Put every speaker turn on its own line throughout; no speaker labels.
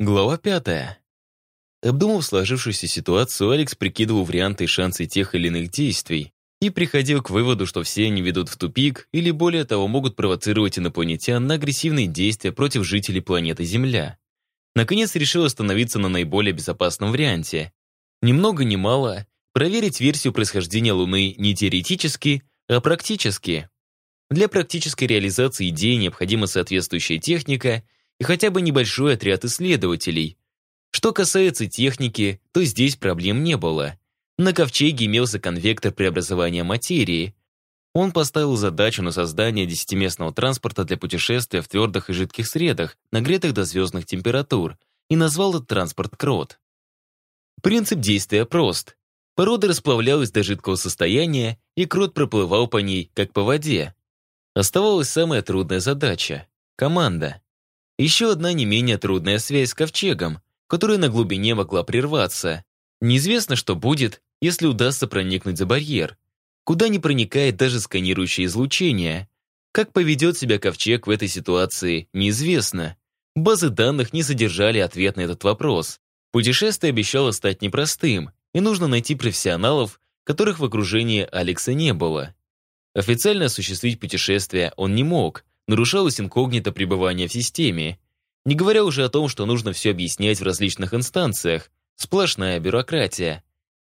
Глава пятая. Обдумав сложившуюся ситуацию, Алекс прикидывал варианты и шансы тех или иных действий и приходил к выводу, что все они ведут в тупик или, более того, могут провоцировать инопланетян на агрессивные действия против жителей планеты Земля. Наконец решил остановиться на наиболее безопасном варианте. Ни много ни мало проверить версию происхождения Луны не теоретически, а практически. Для практической реализации идеи необходима соответствующая техника – и хотя бы небольшой отряд исследователей. Что касается техники, то здесь проблем не было. На ковчеге имелся конвектор преобразования материи. Он поставил задачу на создание десятиместного транспорта для путешествия в твердых и жидких средах, нагретых до звездных температур, и назвал этот транспорт Крот. Принцип действия прост. Порода расплавлялась до жидкого состояния, и Крот проплывал по ней, как по воде. Оставалась самая трудная задача — команда. Еще одна не менее трудная связь с ковчегом, которая на глубине могла прерваться. Неизвестно, что будет, если удастся проникнуть за барьер. Куда не проникает даже сканирующее излучение. Как поведет себя ковчег в этой ситуации, неизвестно. Базы данных не содержали ответ на этот вопрос. Путешествие обещало стать непростым, и нужно найти профессионалов, которых в окружении Алекса не было. Официально осуществить путешествие он не мог, нарушалось инкогнито пребывание в системе. Не говоря уже о том, что нужно все объяснять в различных инстанциях. Сплошная бюрократия.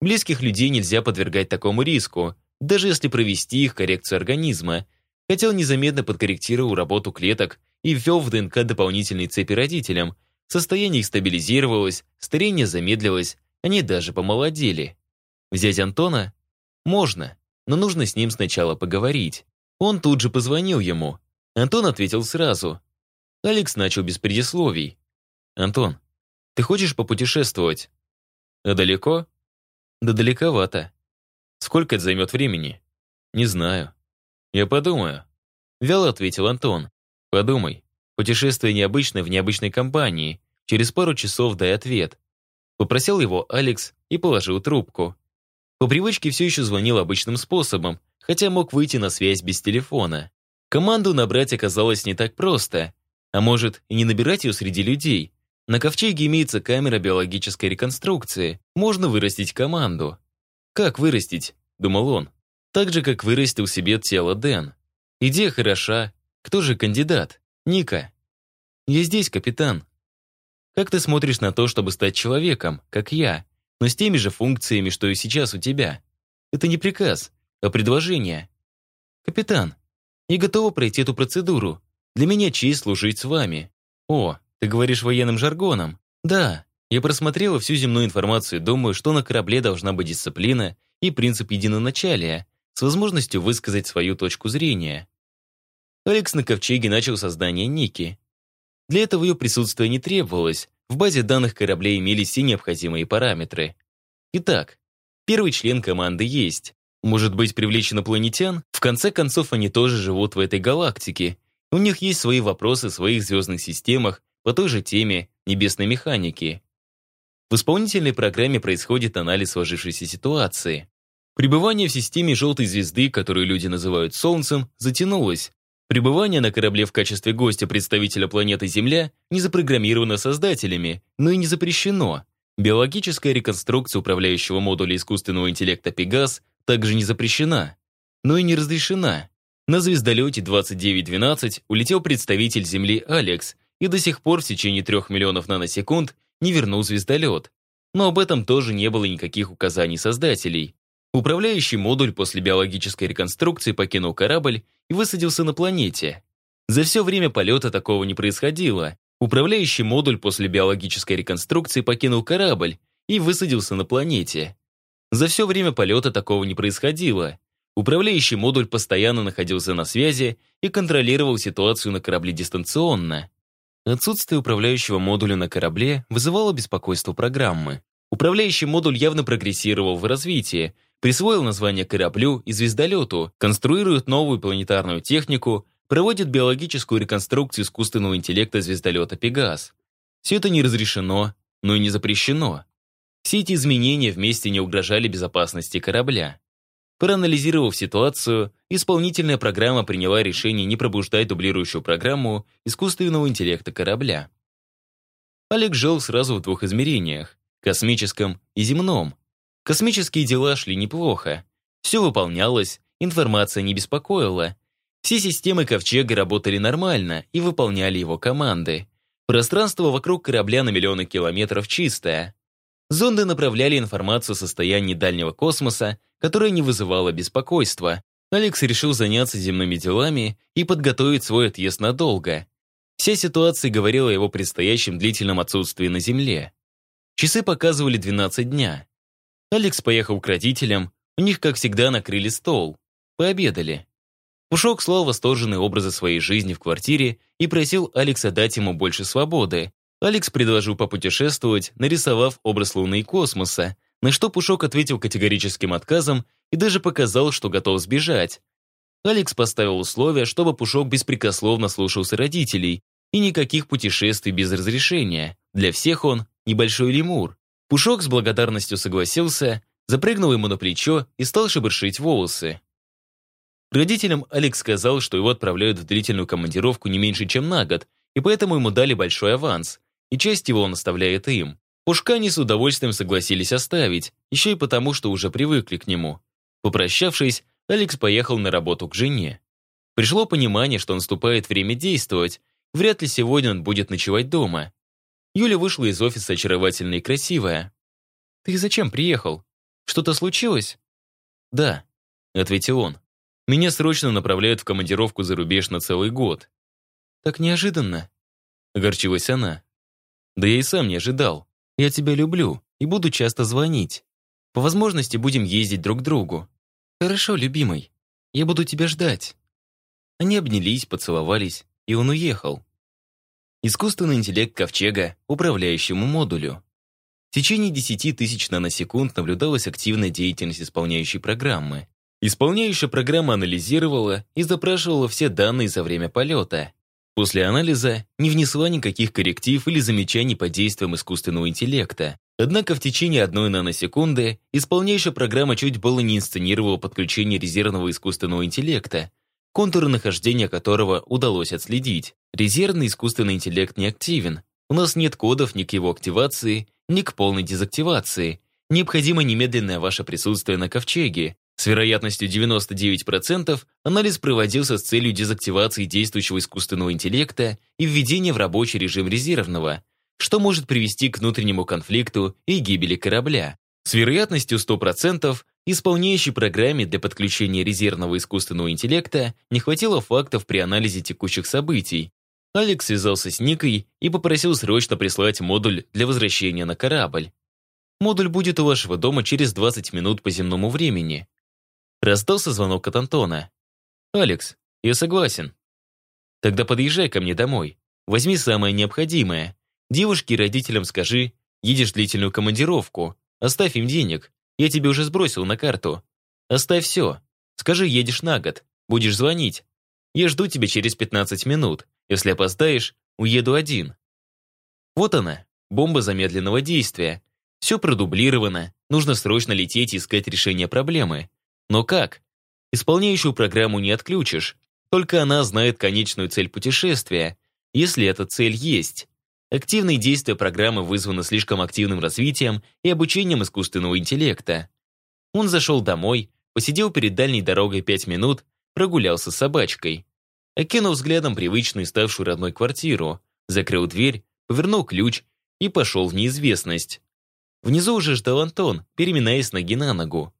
Близких людей нельзя подвергать такому риску, даже если провести их коррекцию организма. Хотя он незаметно подкорректировал работу клеток и ввел в ДНК дополнительные цепи родителям. Состояние их стабилизировалось, старение замедлилось, они даже помолодели. Взять Антона? Можно, но нужно с ним сначала поговорить. Он тут же позвонил ему, Антон ответил сразу. Алекс начал без предисловий. «Антон, ты хочешь попутешествовать?» «А далеко?» «Да далековато. Сколько это займет времени?» «Не знаю». «Я подумаю». Вяло ответил Антон. «Подумай. Путешествие необычное в необычной компании. Через пару часов дай ответ». Попросил его Алекс и положил трубку. По привычке все еще звонил обычным способом, хотя мог выйти на связь без телефона. Команду набрать оказалось не так просто. А может, и не набирать ее среди людей. На ковчеге имеется камера биологической реконструкции. Можно вырастить команду. Как вырастить? Думал он. Так же, как вырастил себе тело Дэн. Идея хороша. Кто же кандидат? Ника. Я здесь, капитан. Как ты смотришь на то, чтобы стать человеком, как я, но с теми же функциями, что и сейчас у тебя? Это не приказ, а предложение. Капитан, и готова пройти эту процедуру. Для меня честь служить с вами. О, ты говоришь военным жаргоном? Да, я просмотрела всю земную информацию и думаю, что на корабле должна быть дисциплина и принцип единоначалия, с возможностью высказать свою точку зрения. Алекс на ковчеге начал создание Ники. Для этого ее присутствие не требовалось, в базе данных кораблей имелись все необходимые параметры. Итак, первый член команды есть. Может быть, привлечь инопланетян? В конце концов, они тоже живут в этой галактике. У них есть свои вопросы в своих звездных системах по той же теме небесной механики. В исполнительной программе происходит анализ сложившейся ситуации. Пребывание в системе желтой звезды, которую люди называют Солнцем, затянулось. Пребывание на корабле в качестве гостя представителя планеты Земля не запрограммировано создателями, но и не запрещено. Биологическая реконструкция управляющего модуля искусственного интеллекта «Пегас» также не запрещена, но и не разрешена. На звездолете 2912 улетел представитель Земли Алекс и до сих пор в течение трех миллионов наносекунд не вернул звездолет. Но об этом тоже не было никаких указаний создателей. Управляющий модуль после биологической реконструкции покинул корабль и высадился на планете. За все время полета такого не происходило. Управляющий модуль после биологической реконструкции покинул корабль и высадился на планете. За все время полета такого не происходило. Управляющий модуль постоянно находился на связи и контролировал ситуацию на корабле дистанционно. Отсутствие управляющего модуля на корабле вызывало беспокойство программы. Управляющий модуль явно прогрессировал в развитии, присвоил название кораблю и звездолету, конструирует новую планетарную технику, проводит биологическую реконструкцию искусственного интеллекта звездолета «Пегас». Все это не разрешено, но и не запрещено. Все эти изменения вместе не угрожали безопасности корабля. Проанализировав ситуацию, исполнительная программа приняла решение не пробуждать дублирующую программу искусственного интеллекта корабля. Олег жил сразу в двух измерениях — космическом и земном. Космические дела шли неплохо. Все выполнялось, информация не беспокоила. Все системы Ковчега работали нормально и выполняли его команды. Пространство вокруг корабля на миллионы километров чистое. Зонды направляли информацию о состоянии дальнего космоса, которая не вызывала беспокойства. Алекс решил заняться земными делами и подготовить свой отъезд надолго. Вся ситуация говорила о его предстоящем длительном отсутствии на Земле. Часы показывали 12 дня. Алекс поехал к родителям, у них, как всегда, накрыли стол. Пообедали. Пушок слал восторженные образы своей жизни в квартире и просил Алекса дать ему больше свободы. Алекс предложил попутешествовать, нарисовав образ Луны и космоса, на что Пушок ответил категорическим отказом и даже показал, что готов сбежать. Алекс поставил условие, чтобы Пушок беспрекословно слушался родителей, и никаких путешествий без разрешения. Для всех он небольшой лемур. Пушок с благодарностью согласился, запрыгнул ему на плечо и стал шебуршить волосы. Родителям Алекс сказал, что его отправляют в длительную командировку не меньше, чем на год, и поэтому ему дали большой аванс, и часть его он оставляет им. Пушка они с удовольствием согласились оставить, еще и потому, что уже привыкли к нему. Попрощавшись, Алекс поехал на работу к жене. Пришло понимание, что наступает время действовать, Вряд ли сегодня он будет ночевать дома. Юля вышла из офиса очаровательная и красивая. «Ты зачем приехал? Что-то случилось?» «Да», — ответил он. «Меня срочно направляют в командировку за рубеж на целый год». «Так неожиданно», — огорчилась она. «Да я и сам не ожидал. Я тебя люблю и буду часто звонить. По возможности будем ездить друг к другу. Хорошо, любимый. Я буду тебя ждать». Они обнялись, поцеловались и он уехал. Искусственный интеллект Ковчега управляющему модулю. В течение 10 тысяч наносекунд наблюдалась активная деятельность исполняющей программы. Исполняющая программа анализировала и запрашивала все данные за время полета. После анализа не внесла никаких корректив или замечаний по действиям искусственного интеллекта. Однако в течение одной наносекунды исполняющая программа чуть было не инсценировала подключение резервного искусственного интеллекта, контуры нахождения которого удалось отследить. Резервный искусственный интеллект не активен. У нас нет кодов ни к его активации, ни к полной дезактивации. Необходимо немедленное ваше присутствие на ковчеге. С вероятностью 99% анализ проводился с целью дезактивации действующего искусственного интеллекта и введения в рабочий режим резервного, что может привести к внутреннему конфликту и гибели корабля. С вероятностью 100% исполняющей программе для подключения резервного искусственного интеллекта не хватило фактов при анализе текущих событий. Алекс связался с Никой и попросил срочно прислать модуль для возвращения на корабль. Модуль будет у вашего дома через 20 минут по земному времени. Раздался звонок от Антона. «Алекс, я согласен. Тогда подъезжай ко мне домой. Возьми самое необходимое. Девушке и родителям скажи, едешь в длительную командировку, Оставь им денег. Я тебе уже сбросил на карту. Оставь все. Скажи, едешь на год. Будешь звонить. Я жду тебя через 15 минут. Если опоздаешь, уеду один. Вот она, бомба замедленного действия. Все продублировано. Нужно срочно лететь и искать решение проблемы. Но как? Исполняющую программу не отключишь. Только она знает конечную цель путешествия, если эта цель есть. Активные действия программы вызваны слишком активным развитием и обучением искусственного интеллекта. Он зашел домой, посидел перед дальней дорогой пять минут, прогулялся с собачкой. Окинув взглядом привычную ставшую родной квартиру, закрыл дверь, повернул ключ и пошел в неизвестность. Внизу уже ждал Антон, переминаясь ноги на ногу.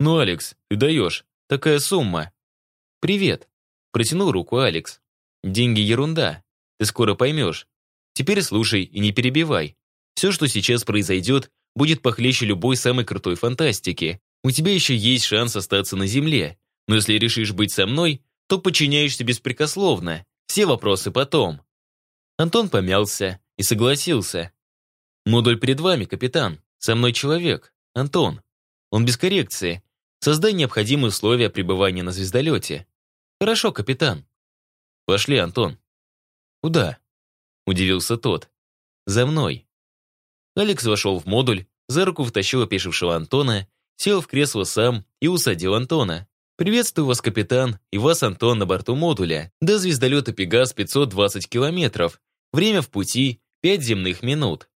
«Ну, Алекс, ты даешь. Такая сумма». «Привет», — протянул руку Алекс. «Деньги ерунда. Ты скоро поймешь. Теперь слушай и не перебивай. Все, что сейчас произойдет, будет похлеще любой самой крутой фантастики. У тебя еще есть шанс остаться на земле. Но если решишь быть со мной, то подчиняешься беспрекословно. Все вопросы потом». Антон помялся и согласился. «Модуль перед вами, капитан. Со мной человек. Антон. Он без коррекции. Создай необходимые условия пребывания на звездолете. Хорошо, капитан. Пошли, Антон. Куда? Удивился тот. «За мной». Алекс вошел в модуль, за руку втащил опешившего Антона, сел в кресло сам и усадил Антона. «Приветствую вас, капитан, и вас, Антон, на борту модуля. До звездолета «Пегас» 520 километров. Время в пути пять земных минут.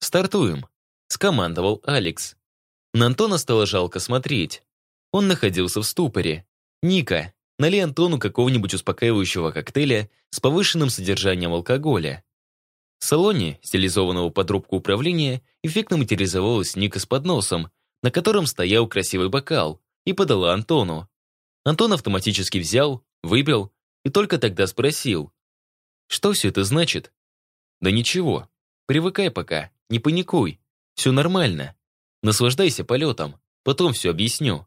«Стартуем», — скомандовал Алекс. На Антона стало жалко смотреть. Он находился в ступоре. «Ника, налей Антону какого-нибудь успокаивающего коктейля с повышенным содержанием алкоголя». В салоне, стилизованного под рубку управления, эффектно материализовалась Ника с подносом, на котором стоял красивый бокал, и подала Антону. Антон автоматически взял, выпил и только тогда спросил. «Что все это значит?» «Да ничего. Привыкай пока, не паникуй. Все нормально. Наслаждайся полетом, потом все объясню».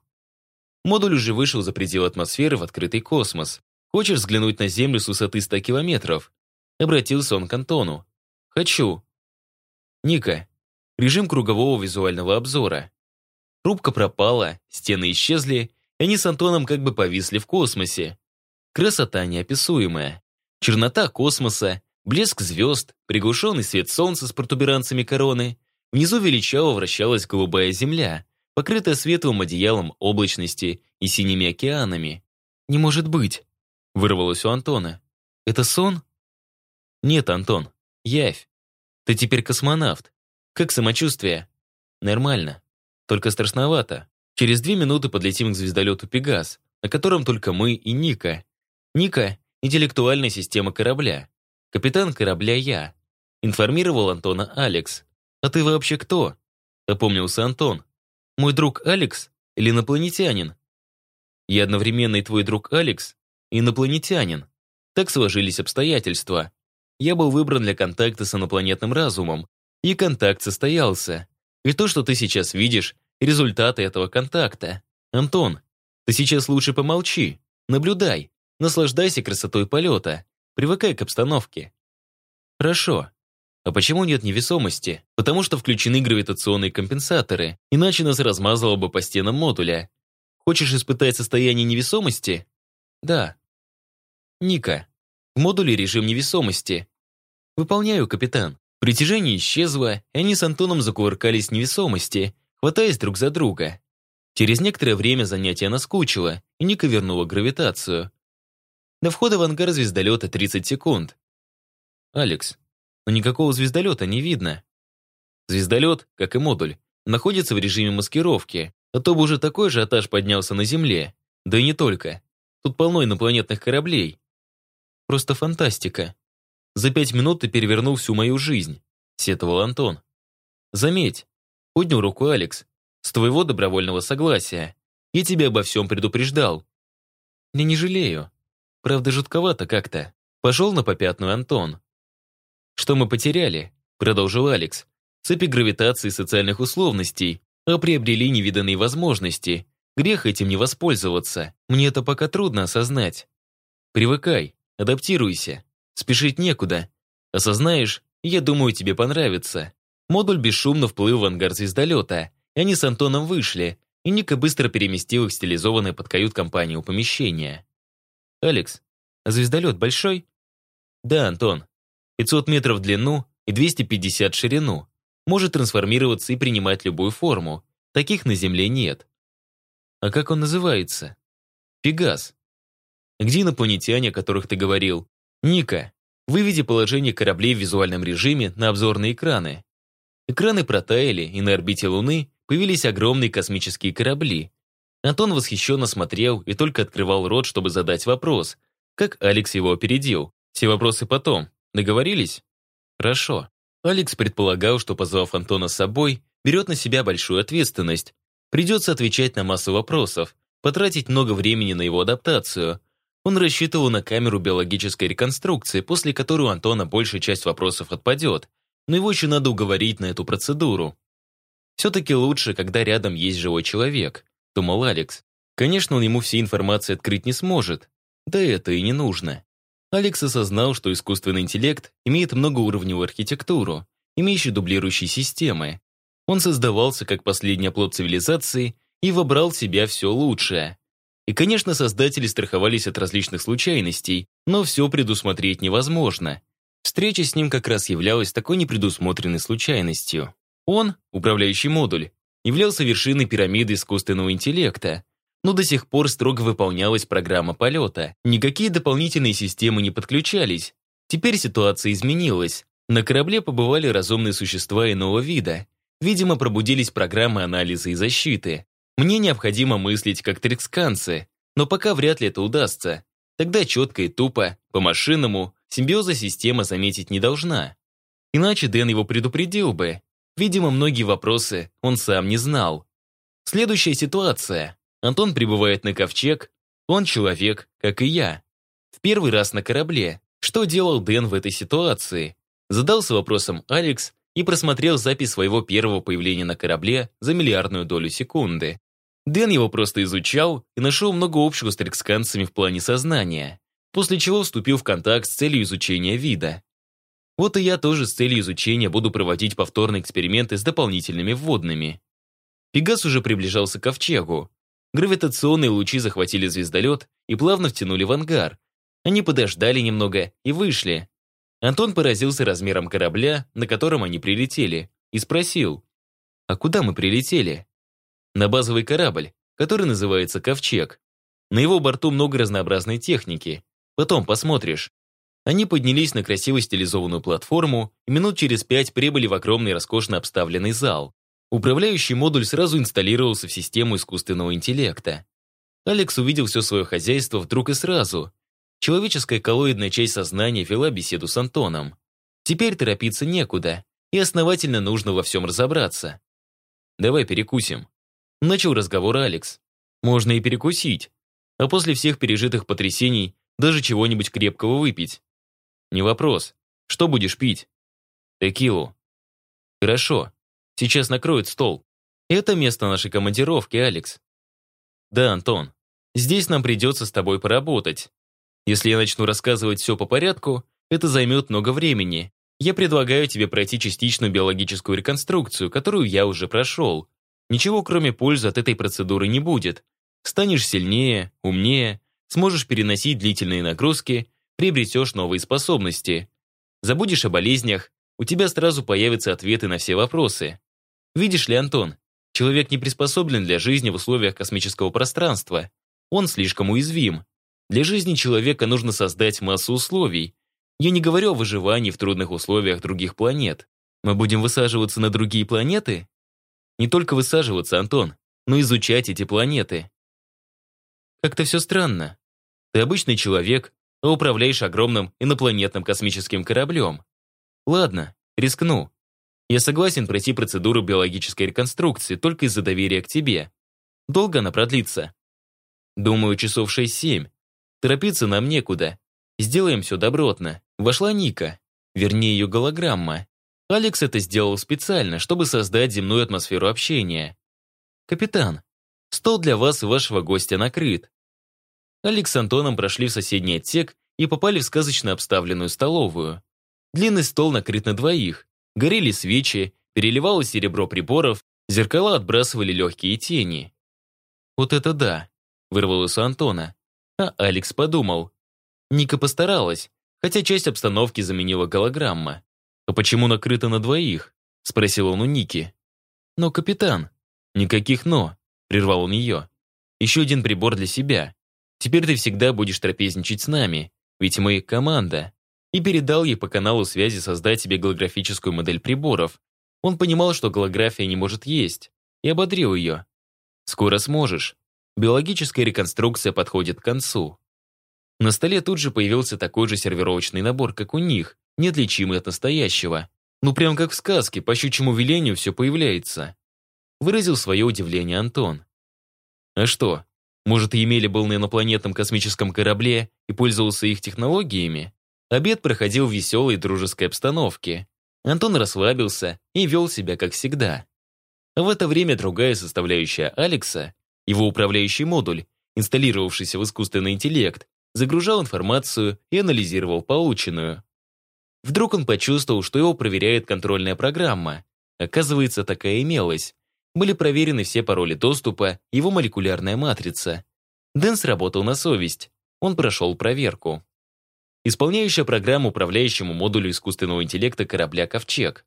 Модуль уже вышел за пределы атмосферы в открытый космос. Хочешь взглянуть на Землю с высоты 100 километров? Обратился он к Антону. Хочу. Ника. Режим кругового визуального обзора. Рубка пропала, стены исчезли, и они с Антоном как бы повисли в космосе. Красота неописуемая. Чернота космоса, блеск звезд, приглушенный свет солнца с протуберанцами короны. Внизу величаво вращалась голубая земля, покрытая светлым одеялом облачности и синими океанами. «Не может быть!» — вырвалось у Антона. «Это сон?» «Нет, Антон, явь. Ты теперь космонавт. Как самочувствие?» «Нормально. Только страшновато. Через две минуты подлетим к звездолету «Пегас», на котором только мы и Ника. Ника — интеллектуальная система корабля. Капитан корабля я. Информировал Антона Алекс. «А ты вообще кто?» — опомнился Антон. «Мой друг Алекс или инопланетянин?» «Я одновременно и твой друг Алекс, и инопланетянин. Так сложились обстоятельства. Я был выбран для контакта с инопланетным разумом, и контакт состоялся. И то, что ты сейчас видишь, результаты этого контакта. Антон, ты сейчас лучше помолчи, наблюдай, наслаждайся красотой полета, привыкай к обстановке. Хорошо. А почему нет невесомости? Потому что включены гравитационные компенсаторы, иначе нас размазало бы по стенам модуля. Хочешь испытать состояние невесомости? Да. Ника, в модуле режим невесомости. Выполняю, капитан. Притяжение исчезло, и они с Антоном закувыркались в невесомости, хватаясь друг за друга. Через некоторое время занятие наскучило, и Ника вернула гравитацию. До входа в ангар звездолета 30 секунд. «Алекс, но никакого звездолета не видно». Звездолет, как и модуль, находится в режиме маскировки, а то бы уже такой же этаж поднялся на Земле. Да и не только. Тут полно инопланетных кораблей. Просто фантастика. За пять минут ты перевернул всю мою жизнь», — сетовал Антон. «Заметь», — поднял руку Алекс, «с твоего добровольного согласия. Я тебя обо всем предупреждал». «Я не жалею. Правда, жутковато как-то. Пошел на попятную Антон». «Что мы потеряли?» — продолжил Алекс. «Цепи гравитации социальных условностей, а приобрели невиданные возможности. Грех этим не воспользоваться. Мне это пока трудно осознать. Привыкай, адаптируйся. Спешить некуда. Осознаешь, я думаю, тебе понравится. Модуль бесшумно вплыл в ангар звездолета, они с Антоном вышли, и Ника быстро переместил их в стилизованное под кают-компанию помещение. «Алекс, а звездолет большой?» «Да, Антон. 500 метров в длину и 250 в ширину. Может трансформироваться и принимать любую форму. Таких на Земле нет». «А как он называется?» «Пегас». «Где инопланетяне, о которых ты говорил?» Ника, выведи положение кораблей в визуальном режиме на обзорные экраны. Экраны протаяли, и на орбите Луны появились огромные космические корабли. Антон восхищенно смотрел и только открывал рот, чтобы задать вопрос, как Алекс его опередил. Все вопросы потом. Договорились? Хорошо. Алекс предполагал, что, позвав Антона с собой, берет на себя большую ответственность. Придется отвечать на массу вопросов, потратить много времени на его адаптацию, он рассчитывал на камеру биологической реконструкции, после которой у Антона большая часть вопросов отпадет, но его еще надо уговорить на эту процедуру. Все-таки лучше, когда рядом есть живой человек, думал Алекс. Конечно, он ему всей информации открыть не сможет. Да это и не нужно. Алекс осознал, что искусственный интеллект имеет многоуровневую архитектуру, имеющую дублирующие системы. Он создавался как последний оплот цивилизации и вобрал в себя все лучшее. И, конечно, создатели страховались от различных случайностей, но все предусмотреть невозможно. Встреча с ним как раз являлась такой непредусмотренной случайностью. Он, управляющий модуль, являлся вершиной пирамиды искусственного интеллекта, но до сих пор строго выполнялась программа полета. Никакие дополнительные системы не подключались. Теперь ситуация изменилась. На корабле побывали разумные существа иного вида. Видимо, пробудились программы анализа и защиты. Мне необходимо мыслить как триксканцы, но пока вряд ли это удастся. Тогда четко и тупо, по-машинному, симбиоза система заметить не должна. Иначе Дэн его предупредил бы. Видимо, многие вопросы он сам не знал. Следующая ситуация. Антон прибывает на ковчег, он человек, как и я. В первый раз на корабле. Что делал Дэн в этой ситуации? Задался вопросом Алекс и просмотрел запись своего первого появления на корабле за миллиардную долю секунды. Дэн его просто изучал и нашел много общего с триксканцами в плане сознания, после чего вступил в контакт с целью изучения вида. Вот и я тоже с целью изучения буду проводить повторные эксперименты с дополнительными вводными. Пегас уже приближался к ковчегу. Гравитационные лучи захватили звездолет и плавно втянули в ангар. Они подождали немного и вышли. Антон поразился размером корабля, на котором они прилетели, и спросил, «А куда мы прилетели?» на базовый корабль, который называется «Ковчег». На его борту много разнообразной техники. Потом посмотришь. Они поднялись на красиво стилизованную платформу и минут через пять прибыли в огромный роскошно обставленный зал. Управляющий модуль сразу инсталлировался в систему искусственного интеллекта. Алекс увидел все свое хозяйство вдруг и сразу. Человеческая коллоидная часть сознания вела беседу с Антоном. Теперь торопиться некуда, и основательно нужно во всем разобраться. «Давай перекусим», Начал разговор Алекс. Можно и перекусить. А после всех пережитых потрясений даже чего-нибудь крепкого выпить. Не вопрос. Что будешь пить? Текилу. Хорошо. Сейчас накроют стол. Это место нашей командировки, Алекс. Да, Антон. Здесь нам придется с тобой поработать. Если я начну рассказывать все по порядку, это займет много времени. Я предлагаю тебе пройти частичную биологическую реконструкцию, которую я уже прошел. Ничего кроме пользы от этой процедуры не будет. Станешь сильнее, умнее, сможешь переносить длительные нагрузки, приобретешь новые способности. Забудешь о болезнях, у тебя сразу появятся ответы на все вопросы. Видишь ли, Антон, человек не приспособлен для жизни в условиях космического пространства. Он слишком уязвим. Для жизни человека нужно создать массу условий. Я не говорю о выживании в трудных условиях других планет. Мы будем высаживаться на другие планеты? Не только высаживаться, Антон, но изучать эти планеты. Как-то все странно. Ты обычный человек, а управляешь огромным инопланетным космическим кораблем. Ладно, рискну. Я согласен пройти процедуру биологической реконструкции только из-за доверия к тебе. Долго она продлится? Думаю, часов шесть-семь. Торопиться нам некуда. Сделаем все добротно. Вошла Ника, вернее ее голограмма, Алекс это сделал специально, чтобы создать земную атмосферу общения. «Капитан, стол для вас и вашего гостя накрыт». Алекс с Антоном прошли в соседний отсек и попали в сказочно обставленную столовую. Длинный стол накрыт на двоих. Горели свечи, переливалось серебро приборов, зеркала отбрасывали легкие тени. «Вот это да!» — вырвалось у Антона. А Алекс подумал. Ника постаралась, хотя часть обстановки заменила голограмма. «А почему накрыто на двоих?» — спросил он у Ники. «Но, капитан...» «Никаких «но», — прервал он ее. «Еще один прибор для себя. Теперь ты всегда будешь трапезничать с нами, ведь мы команда». И передал ей по каналу связи создать себе голографическую модель приборов. Он понимал, что голография не может есть, и ободрил ее. «Скоро сможешь. Биологическая реконструкция подходит к концу». На столе тут же появился такой же сервировочный набор, как у них, неотличимый от настоящего. Ну прям как в сказке, по щучьему велению все появляется. Выразил свое удивление Антон. А что, может, Емеля был на инопланетном космическом корабле и пользовался их технологиями? Обед проходил в веселой дружеской обстановке. Антон расслабился и вел себя как всегда. В это время другая составляющая Алекса, его управляющий модуль, инсталлировавшийся в искусственный интеллект, загружал информацию и анализировал полученную. Вдруг он почувствовал, что его проверяет контрольная программа. Оказывается, такая имелась. Были проверены все пароли доступа, его молекулярная матрица. Дэн сработал на совесть. Он прошел проверку. Исполняющая программу управляющему модулю искусственного интеллекта корабля «Ковчег».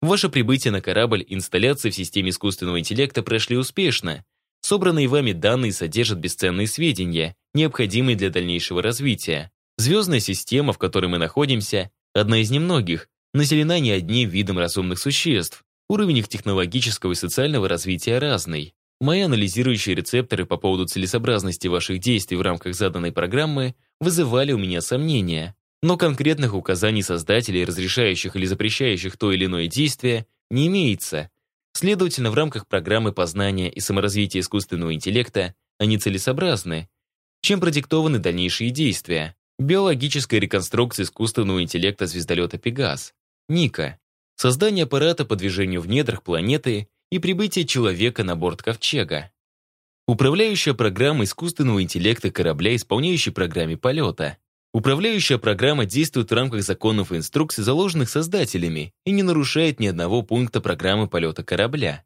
Ваше прибытие на корабль инсталляции в системе искусственного интеллекта прошли успешно. Собранные вами данные содержат бесценные сведения, необходимые для дальнейшего развития. Звездная система, в которой мы находимся, Одна из немногих, населена не одним видом разумных существ. Уровень их технологического и социального развития разный. Мои анализирующие рецепторы по поводу целесообразности ваших действий в рамках заданной программы вызывали у меня сомнения. Но конкретных указаний создателей, разрешающих или запрещающих то или иное действие, не имеется. Следовательно, в рамках программы познания и саморазвития искусственного интеллекта они целесообразны. Чем продиктованы дальнейшие действия? Биологическая реконструкция искусственного интеллекта звездолета «Пегас». Ника. Создание аппарата по движению в недрах планеты и прибытие человека на борт ковчега. Управляющая программа искусственного интеллекта корабля, исполняющей программе полета. Управляющая программа действует в рамках законов и инструкций, заложенных создателями, и не нарушает ни одного пункта программы полета корабля.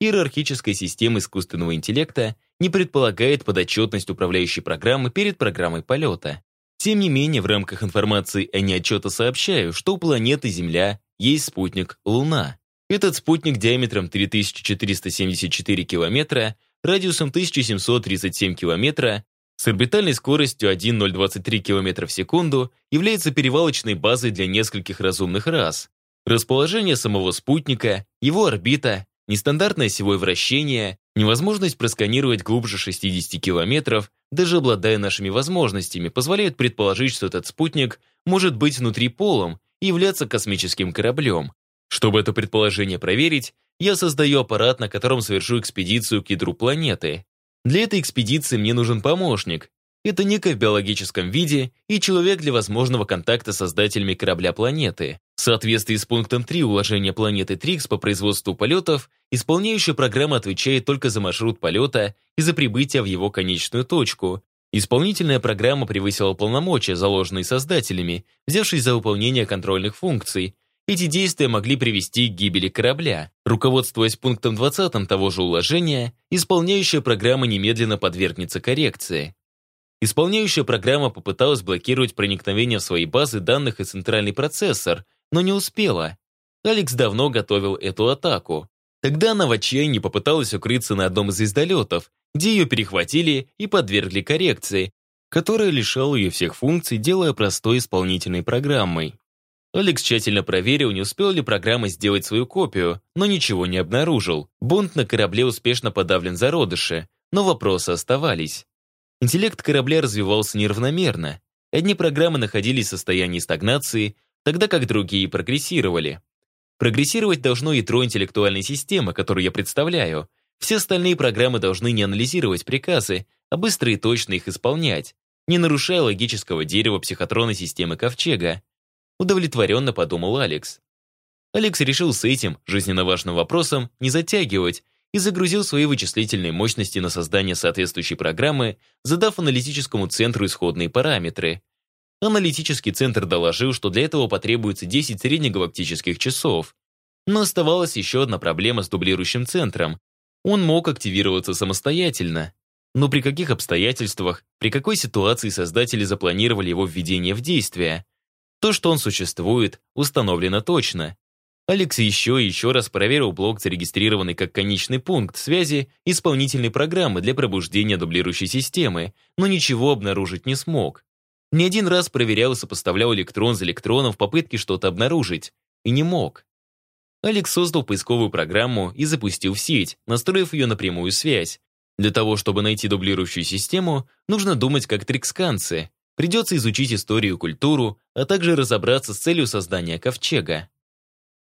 Иерархическая система искусственного интеллекта не предполагает подотчетность управляющей программы перед программой полета. Тем не менее, в рамках информации о ней отчета сообщаю, что у планеты Земля есть спутник Луна. Этот спутник диаметром 3474 километра, радиусом 1737 километра с орбитальной скоростью 1,023 км в секунду является перевалочной базой для нескольких разумных рас. Расположение самого спутника, его орбита, нестандартное осевое вращение, невозможность просканировать глубже 60 километров, даже обладая нашими возможностями, позволяют предположить, что этот спутник может быть внутри полом и являться космическим кораблем. Чтобы это предположение проверить, я создаю аппарат, на котором совершу экспедицию к ядру планеты. Для этой экспедиции мне нужен помощник. Это Ника в биологическом виде и человек для возможного контакта с создателями корабля планеты. В соответствии с пунктом 3 уложения планеты Трикс по производству полетов, исполняющая программа отвечает только за маршрут полета и за прибытие в его конечную точку. Исполнительная программа превысила полномочия, заложенные создателями, взявшись за выполнение контрольных функций, эти действия могли привести к гибели корабля. Руководствуясь пунктом 20 того же уложения, исполняющая программа немедленно подвергнется коррекции. Исполняющая программа попыталась блокировать проникновение в свои базы данных и центральный процессор, но не успела. Алекс давно готовил эту атаку. Тогда она в отчаянии попыталась укрыться на одном из звездолетов, где ее перехватили и подвергли коррекции, которая лишала ее всех функций, делая простой исполнительной программой. Алекс тщательно проверил, не успел ли программа сделать свою копию, но ничего не обнаружил. Бунт на корабле успешно подавлен зародыши, но вопросы оставались. Интеллект корабля развивался неравномерно. Одни программы находились в состоянии стагнации, тогда как другие прогрессировали. Прогрессировать должно ядро интеллектуальной системы, которую я представляю. Все остальные программы должны не анализировать приказы, а быстро и точно их исполнять, не нарушая логического дерева психотронной системы Ковчега. Удовлетворенно подумал Алекс. Алекс решил с этим, жизненно важным вопросом, не затягивать и загрузил свои вычислительные мощности на создание соответствующей программы, задав аналитическому центру исходные параметры. Аналитический центр доложил, что для этого потребуется 10 среднегалактических часов. Но оставалась еще одна проблема с дублирующим центром. Он мог активироваться самостоятельно. Но при каких обстоятельствах, при какой ситуации создатели запланировали его введение в действие – то, что он существует, установлено точно. Алекс еще и еще раз проверил блок, зарегистрированный как конечный пункт связи исполнительной программы для пробуждения дублирующей системы, но ничего обнаружить не смог. Не один раз проверял и сопоставлял электрон за электроном в попытке что-то обнаружить, и не мог. Алекс создал поисковую программу и запустил в сеть, настроив ее на прямую связь. Для того, чтобы найти дублирующую систему, нужно думать как триксканцы, Придется изучить историю и культуру, а также разобраться с целью создания ковчега.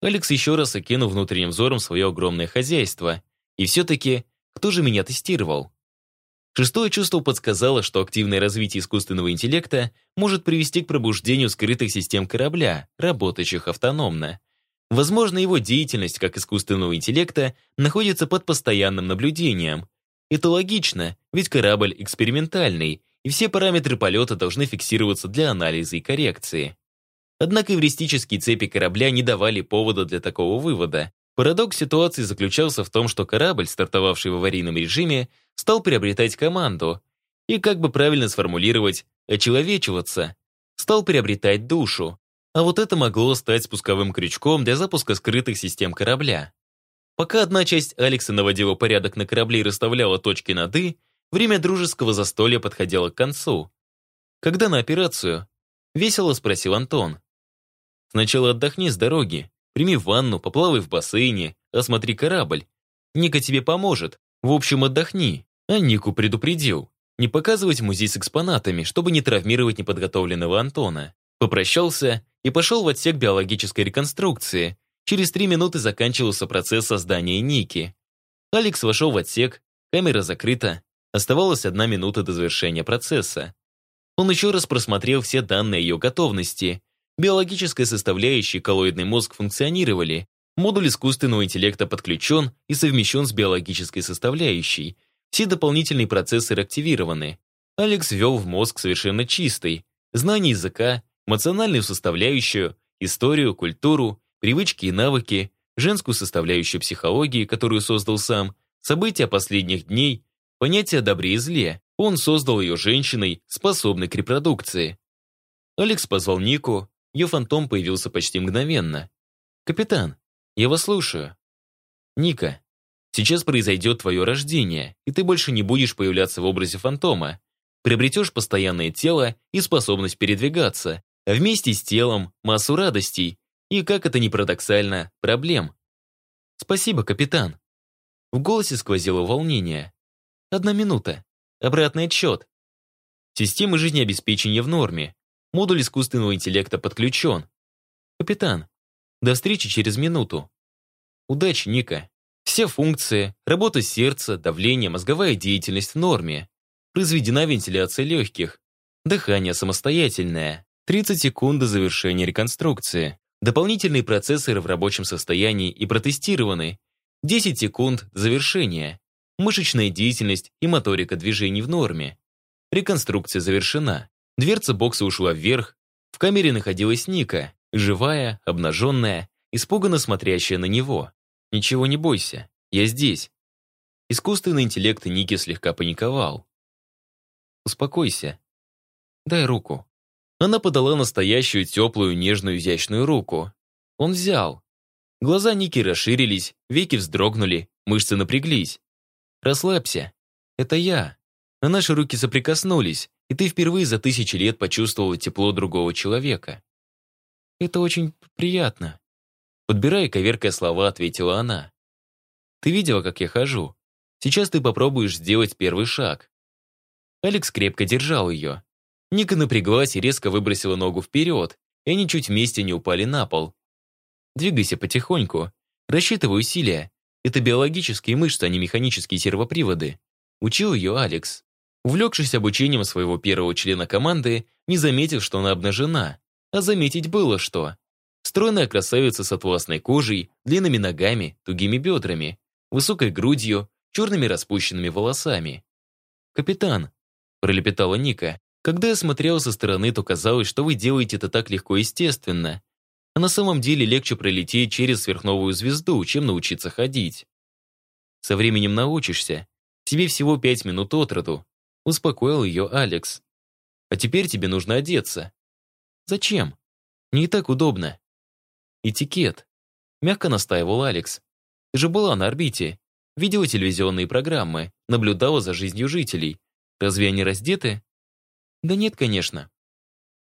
Алекс еще раз окинул внутренним взором свое огромное хозяйство. И все-таки, кто же меня тестировал? Шестое чувство подсказало, что активное развитие искусственного интеллекта может привести к пробуждению скрытых систем корабля, работающих автономно. Возможно, его деятельность как искусственного интеллекта находится под постоянным наблюдением. Это логично, ведь корабль экспериментальный, и все параметры полета должны фиксироваться для анализа и коррекции. Однако эвристические цепи корабля не давали повода для такого вывода. Парадокс ситуации заключался в том, что корабль, стартовавший в аварийном режиме, стал приобретать команду и, как бы правильно сформулировать, очеловечиваться, стал приобретать душу. А вот это могло стать спусковым крючком для запуска скрытых систем корабля. Пока одна часть Алекса наводила порядок на корабле и расставляла точки над «и», Время дружеского застолья подходило к концу. «Когда на операцию?» — весело спросил Антон. Сначала отдохни с дороги, прими ванну, поплавай в бассейне, осмотри корабль. Ника тебе поможет. В общем, отдохни. А Нику предупредил. Не показывать музей с экспонатами, чтобы не травмировать неподготовленного Антона. Попрощался и пошел в отсек биологической реконструкции. Через три минуты заканчивался процесс создания Ники. Алекс вошел в отсек, камера закрыта, оставалась одна минута до завершения процесса. Он еще раз просмотрел все данные ее готовности. Биологическая составляющая и коллоидный мозг функционировали, модуль искусственного интеллекта подключен и совмещен с биологической составляющей. Все дополнительные процессоры активированы. Алекс ввел в мозг совершенно чистый. Знание языка, эмоциональную составляющую, историю, культуру, привычки и навыки, женскую составляющую психологии, которую создал сам, события последних дней, понятие о добре и зле. Он создал ее женщиной, способной к репродукции. Алекс позвал Нику, ее фантом появился почти мгновенно. «Капитан, я вас слушаю». «Ника, сейчас произойдет твое рождение, и ты больше не будешь появляться в образе фантома. Приобретешь постоянное тело и способность передвигаться, а вместе с телом массу радостей и, как это ни парадоксально, проблем. «Спасибо, капитан». В голосе сквозило волнение. «Одна минута. Обратный отсчет». Система жизнеобеспечения в норме. Модуль искусственного интеллекта подключен. «Капитан, до встречи через минуту». «Удачи, Ника. Все функции, работа сердца, давление, мозговая деятельность в норме. Произведена вентиляция легких. Дыхание самостоятельное. 30 секунд до завершения реконструкции. Дополнительные процессоры в рабочем состоянии и протестированы. 10 секунд завершения. Мышечная деятельность и моторика движений в норме. Реконструкция завершена. Дверца бокса ушла вверх. В камере находилась Ника, живая, обнаженная, испуганно смотрящая на него. «Ничего не бойся, я здесь». Искусственный интеллект Ники слегка паниковал. «Успокойся. Дай руку». Она подала настоящую теплую, нежную, изящную руку. Он взял. Глаза Ники расширились, веки вздрогнули, мышцы напряглись. «Расслабься. Это я». А наши руки соприкоснулись, и ты впервые за тысячи лет почувствовала тепло другого человека. «Это очень приятно», — подбирая и коверкая слова, ответила она. «Ты видела, как я хожу? Сейчас ты попробуешь сделать первый шаг». Алекс крепко держал ее. Ника напряглась и резко выбросила ногу вперед, и они чуть вместе не упали на пол. Двигайся потихоньку. Рассчитывай усилия. Это биологические мышцы, а не механические сервоприводы. Учил ее Алекс. Увлекшись обучением своего первого члена команды, не заметил, что она обнажена. А заметить было что. Стройная красавица с атласной кожей, длинными ногами, тугими бедрами, высокой грудью, черными распущенными волосами. «Капитан», — пролепетала Ника, когда я смотрел со стороны, то казалось, что вы делаете это так легко и естественно. А на самом деле легче пролететь через сверхновую звезду, чем научиться ходить. Со временем научишься. Тебе всего пять минут от роду. Успокоил ее Алекс. А теперь тебе нужно одеться. Зачем? Не так удобно. Этикет. Мягко настаивал Алекс. Ты же была на орбите. Видела телевизионные программы, наблюдала за жизнью жителей. Разве они раздеты? Да нет, конечно.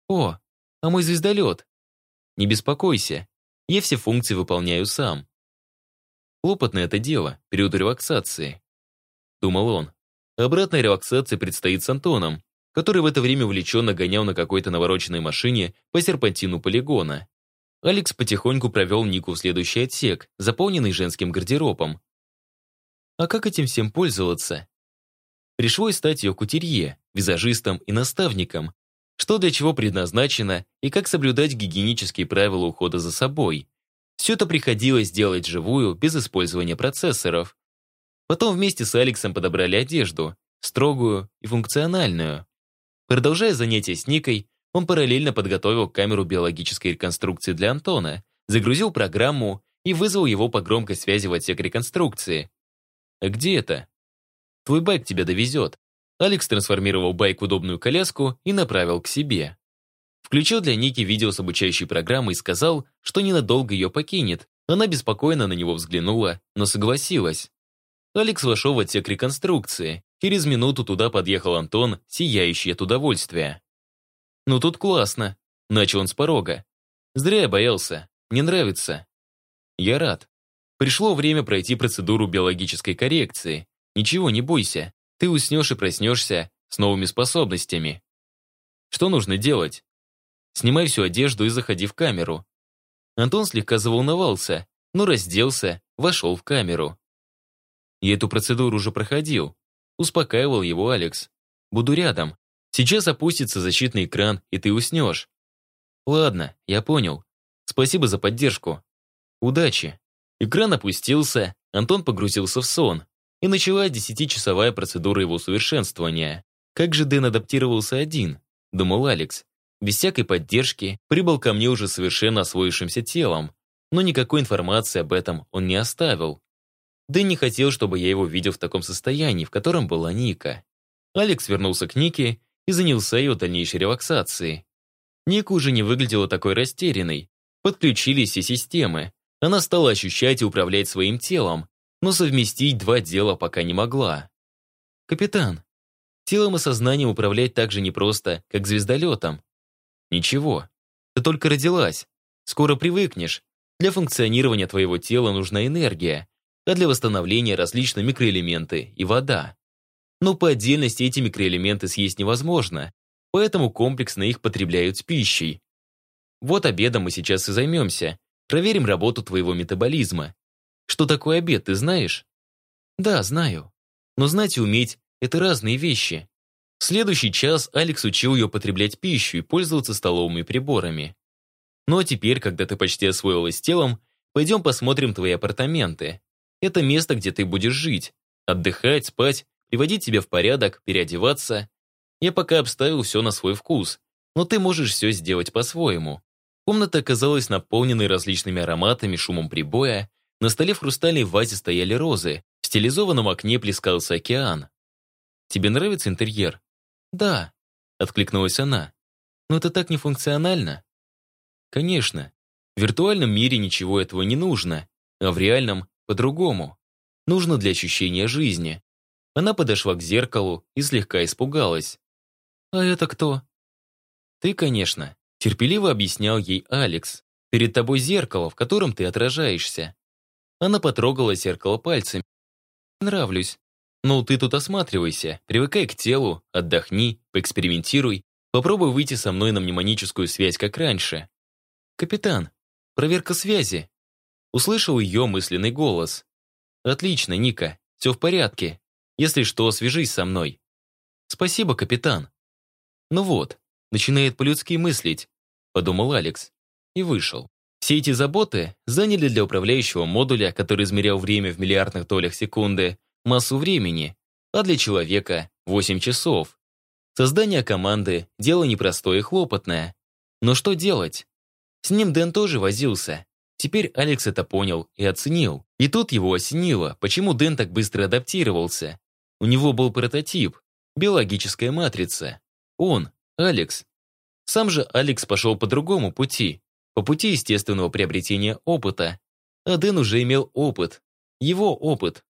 О, а мой звездолет. Не беспокойся, я все функции выполняю сам. Хлопотное это дело, период релаксации. Думал он. Обратная релаксация предстоит с Антоном, который в это время увлеченно гонял на какой-то навороченной машине по серпантину полигона. Алекс потихоньку провел Нику в следующий отсек, заполненный женским гардеробом. А как этим всем пользоваться? Пришлось стать ее кутерье, визажистом и наставником, что для чего предназначено и как соблюдать гигиенические правила ухода за собой. Все это приходилось делать живую, без использования процессоров. Потом вместе с Алексом подобрали одежду, строгую и функциональную. Продолжая занятия с Никой, он параллельно подготовил камеру биологической реконструкции для Антона, загрузил программу и вызвал его по громкой связи в отсек реконструкции. «А где это?» «Твой байк тебя довезет», Алекс трансформировал байк в удобную коляску и направил к себе. Включил для Ники видео с обучающей программой и сказал, что ненадолго ее покинет. Она беспокойно на него взглянула, но согласилась. Алекс вошел в отсек реконструкции. Через минуту туда подъехал Антон, сияющий от удовольствия. «Ну тут классно», — начал он с порога. Зря я боялся. Мне нравится. Я рад. Пришло время пройти процедуру биологической коррекции. Ничего, не бойся. Ты уснешь и проснешься с новыми способностями. Что нужно делать? Снимай всю одежду и заходи в камеру. Антон слегка заволновался, но разделся, вошел в камеру. Я эту процедуру уже проходил. Успокаивал его Алекс. Буду рядом. Сейчас опустится защитный экран, и ты уснешь. Ладно, я понял. Спасибо за поддержку. Удачи. Экран опустился, Антон погрузился в сон. И началась десятичасовая процедура его совершенствования. Как же Дэн адаптировался один? Думал Алекс. Без всякой поддержки прибыл ко мне уже совершенно освоившимся телом. Но никакой информации об этом он не оставил. Дэн не хотел, чтобы я его видел в таком состоянии, в котором была Ника. Алекс вернулся к Нике и занялся ее дальнейшей релаксацией. Ника уже не выглядела такой растерянной. Подключились все системы. Она стала ощущать и управлять своим телом, но совместить два дела пока не могла. «Капитан, телом и сознанием управлять так же непросто, как звездолетом». «Ничего, ты только родилась. Скоро привыкнешь. Для функционирования твоего тела нужна энергия, а для восстановления различные микроэлементы и вода. Но по отдельности эти микроэлементы съесть невозможно, поэтому комплексно их потребляют с пищей. Вот обедом мы сейчас и займемся. Проверим работу твоего метаболизма. Что такое обед, ты знаешь? Да, знаю. Но знать и уметь – это разные вещи. В следующий час Алекс учил ее потреблять пищу и пользоваться столовыми приборами. Ну а теперь, когда ты почти освоилась телом, пойдем посмотрим твои апартаменты. Это место, где ты будешь жить, отдыхать, спать, приводить тебя в порядок, переодеваться. Я пока обставил все на свой вкус, но ты можешь все сделать по-своему. Комната оказалась наполненной различными ароматами, шумом прибоя. На столе в хрустальной вазе стояли розы, в стилизованном окне плескался океан. «Тебе нравится интерьер?» «Да», — откликнулась она. «Но это так нефункционально». «Конечно. В виртуальном мире ничего этого не нужно, а в реальном по-другому. Нужно для ощущения жизни. Она подошла к зеркалу и слегка испугалась. «А это кто?» «Ты, конечно», — терпеливо объяснял ей Алекс. «Перед тобой зеркало, в котором ты отражаешься». Она потрогала зеркало пальцами. «Нравлюсь. Ну, ты тут осматривайся, привыкай к телу, отдохни, поэкспериментируй, попробуй выйти со мной на мнемоническую связь, как раньше». «Капитан, проверка связи», Услышал ее мысленный голос. «Отлично, Ника, все в порядке. Если что, свяжись со мной». «Спасибо, капитан». «Ну вот, начинает по-людски мыслить», — подумал Алекс. И вышел. Все эти заботы заняли для управляющего модуля, который измерял время в миллиардных долях секунды, массу времени, а для человека — 8 часов. Создание команды — дело непростое и хлопотное. Но что делать? С ним Дэн тоже возился. Теперь Алекс это понял и оценил. И тут его осенило, почему Дэн так быстро адаптировался. У него был прототип, биологическая матрица. Он, Алекс. Сам же Алекс пошел по другому пути, по пути естественного приобретения опыта. А Дэн уже имел опыт. Его опыт.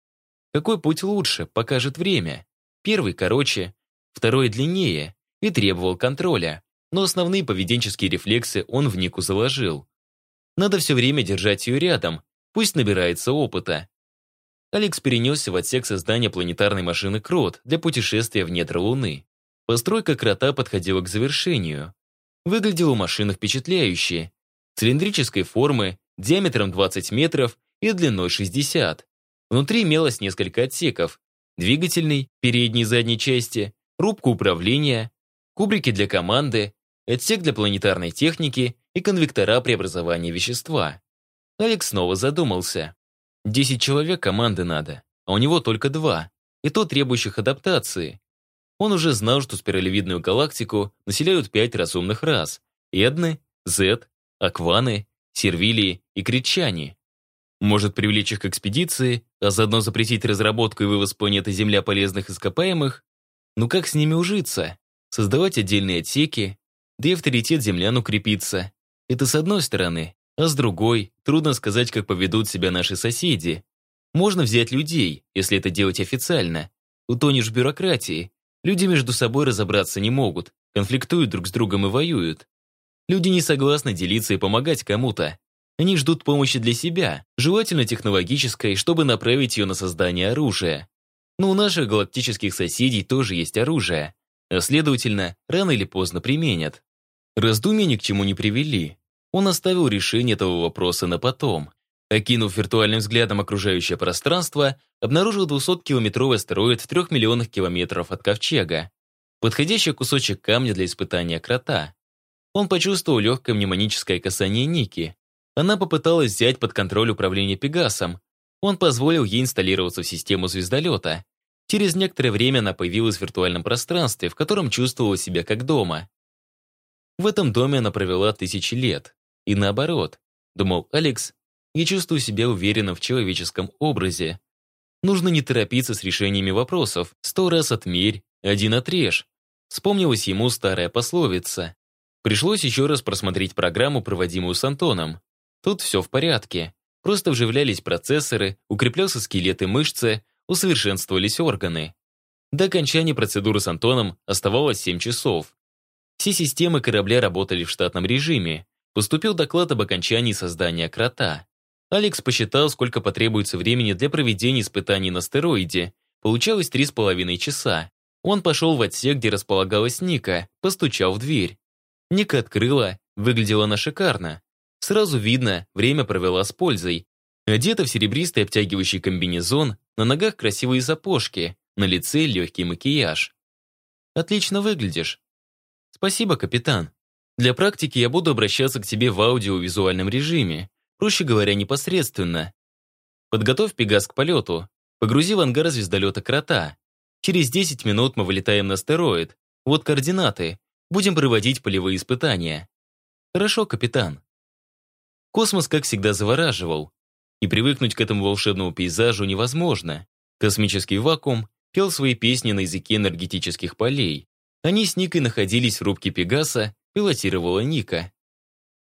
Какой путь лучше, покажет время. Первый короче, второй длиннее и требовал контроля. Но основные поведенческие рефлексы он в Нику заложил. Надо все время держать ее рядом, пусть набирается опыта. Алекс перенесся в отсек создания планетарной машины Крот для путешествия в недра Луны. Постройка крота подходила к завершению. Выглядела машина впечатляюще. Цилиндрической формы, диаметром 20 метров и длиной 60. Внутри имелось несколько отсеков. Двигательный, передней и задней части, рубка управления, кубрики для команды, отсек для планетарной техники и конвектора преобразования вещества. Алекс снова задумался. Десять человек команды надо, а у него только два, и то требующих адаптации. Он уже знал, что спиралевидную галактику населяют пять разумных рас – Эдны, Зет, Акваны, Сервилии и Критчане. Может привлечь их к экспедиции, а заодно запретить разработку и вывоз планеты Земля полезных ископаемых? Ну как с ними ужиться? Создавать отдельные отсеки? Да и авторитет землян укрепится. Это с одной стороны, а с другой, трудно сказать, как поведут себя наши соседи. Можно взять людей, если это делать официально. Утонешь в бюрократии. Люди между собой разобраться не могут, конфликтуют друг с другом и воюют. Люди не согласны делиться и помогать кому-то. Они ждут помощи для себя, желательно технологической, чтобы направить ее на создание оружия. Но у наших галактических соседей тоже есть оружие, а следовательно, рано или поздно применят. Раздумья ни к чему не привели. Он оставил решение этого вопроса на потом. Окинув виртуальным взглядом окружающее пространство, обнаружил 200-километровый астероид в трех миллионах километров от Ковчега. Подходящий кусочек камня для испытания крота. Он почувствовал легкое мнемоническое касание Ники. Она попыталась взять под контроль управление Пегасом. Он позволил ей инсталлироваться в систему звездолета. Через некоторое время она появилась в виртуальном пространстве, в котором чувствовала себя как дома. В этом доме она провела тысячи лет. И наоборот, думал Алекс, я чувствую себя уверенно в человеческом образе. Нужно не торопиться с решениями вопросов. Сто раз отмерь, один отрежь. Вспомнилась ему старая пословица. Пришлось еще раз просмотреть программу, проводимую с Антоном. Тут все в порядке. Просто вживлялись процессоры, укреплялся скелет и мышцы, усовершенствовались органы. До окончания процедуры с Антоном оставалось 7 часов. Все системы корабля работали в штатном режиме. Поступил доклад об окончании создания крота. Алекс посчитал, сколько потребуется времени для проведения испытаний на стероиде. Получалось 3,5 часа. Он пошел в отсек, где располагалась Ника, постучал в дверь. Ника открыла, выглядела она шикарно. Сразу видно, время провела с пользой. Одета в серебристый обтягивающий комбинезон, на ногах красивые сапожки, на лице легкий макияж. «Отлично выглядишь». «Спасибо, капитан. Для практики я буду обращаться к тебе в аудиовизуальном режиме, проще говоря, непосредственно. Подготовь Пегас к полету, погрузи в ангар звездолета Крота. Через 10 минут мы вылетаем на астероид. Вот координаты. Будем проводить полевые испытания. Хорошо, капитан. Космос, как всегда, завораживал. И привыкнуть к этому волшебному пейзажу невозможно. Космический вакуум пел свои песни на языке энергетических полей. Они с Никой находились в рубке Пегаса, пилотировала Ника.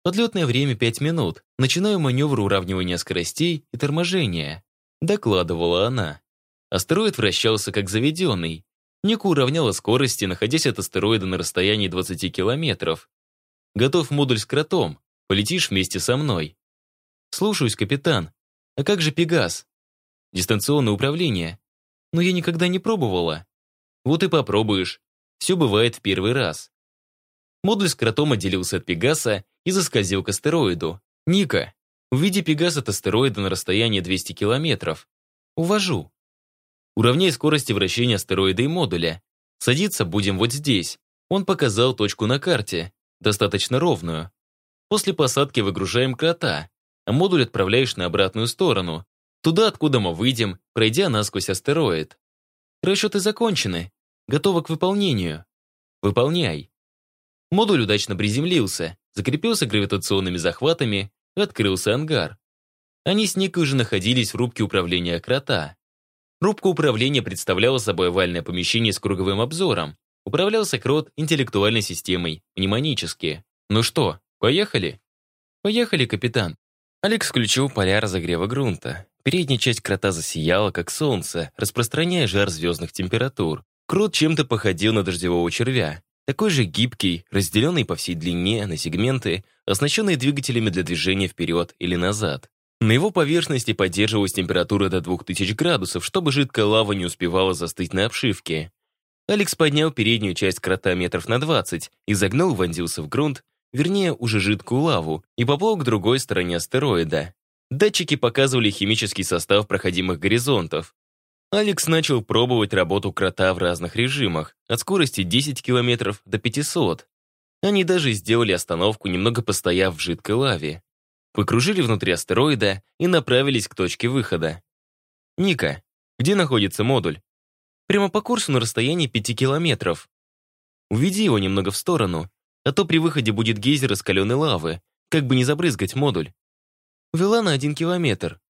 Подлетное время 5 минут. Начинаю маневр уравнивания скоростей и торможения. Докладывала она. Астероид вращался как заведенный. Ника уравняла скорости, находясь от астероида на расстоянии 20 километров. Готов модуль с кротом. Полетишь вместе со мной. Слушаюсь, капитан. А как же Пегас? Дистанционное управление. Но я никогда не пробовала. Вот и попробуешь. Все бывает в первый раз. Модуль с кротом отделился от Пегаса и заскользил к астероиду. Ника, увиди Пегас от астероида на расстоянии 200 километров. Увожу. Уравняй скорости вращения астероида и модуля. Садиться будем вот здесь. Он показал точку на карте, достаточно ровную. После посадки выгружаем крота, а модуль отправляешь на обратную сторону, туда, откуда мы выйдем, пройдя насквозь астероид. Расчеты закончены. Готово к выполнению. Выполняй. Модуль удачно приземлился, закрепился гравитационными захватами, открылся ангар. Они с Никой уже находились в рубке управления крота. Рубка управления представляла собой овальное помещение с круговым обзором. Управлялся крот интеллектуальной системой, мнемонически. Ну что, поехали? Поехали, капитан. Алекс включил поля разогрева грунта. Передняя часть крота засияла, как солнце, распространяя жар звездных температур. Крот чем-то походил на дождевого червя. Такой же гибкий, разделенный по всей длине на сегменты, оснащенные двигателями для движения вперед или назад. На его поверхности поддерживалась температура до 2000 градусов, чтобы жидкая лава не успевала застыть на обшивке. Алекс поднял переднюю часть крота метров на 20, изогнул, вонзился в грунт, вернее, уже жидкую лаву, и поплыл к другой стороне астероида. Датчики показывали химический состав проходимых горизонтов. Алекс начал пробовать работу крота в разных режимах, от скорости 10 км до 500. Они даже сделали остановку, немного постояв в жидкой лаве покружили внутри астероида и направились к точке выхода. «Ника, где находится модуль?» «Прямо по курсу на расстоянии пяти километров. Уведи его немного в сторону, а то при выходе будет гейзер раскаленной лавы, как бы не забрызгать модуль. Вела на один километр.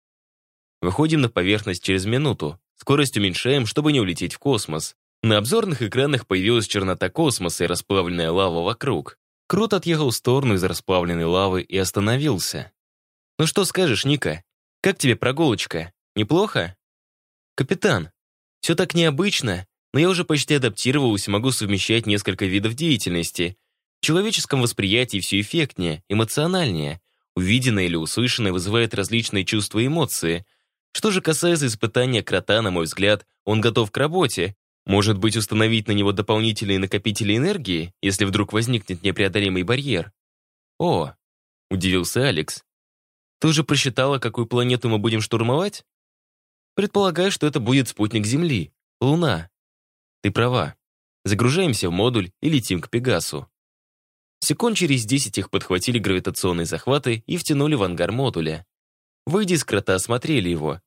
Выходим на поверхность через минуту, скорость уменьшаем, чтобы не улететь в космос. На обзорных экранах появилась чернота космоса и расплавленная лава вокруг. Крут отъехал в сторону из расплавленной лавы и остановился. «Ну что скажешь, Ника? Как тебе прогулочка? Неплохо?» «Капитан, все так необычно, но я уже почти адаптировалась и могу совмещать несколько видов деятельности. В человеческом восприятии все эффектнее, эмоциональнее. Увиденное или услышанное вызывает различные чувства и эмоции. Что же касается испытания крота, на мой взгляд, он готов к работе. Может быть, установить на него дополнительные накопители энергии, если вдруг возникнет непреодолимый барьер? О, удивился Алекс. Ты уже просчитала, какую планету мы будем штурмовать? Предполагаю, что это будет спутник Земли, Луна. Ты права. Загружаемся в модуль и летим к Пегасу. Секунд через десять их подхватили гравитационные захваты и втянули в ангар модуля. Выйдя из крота, осмотрели его.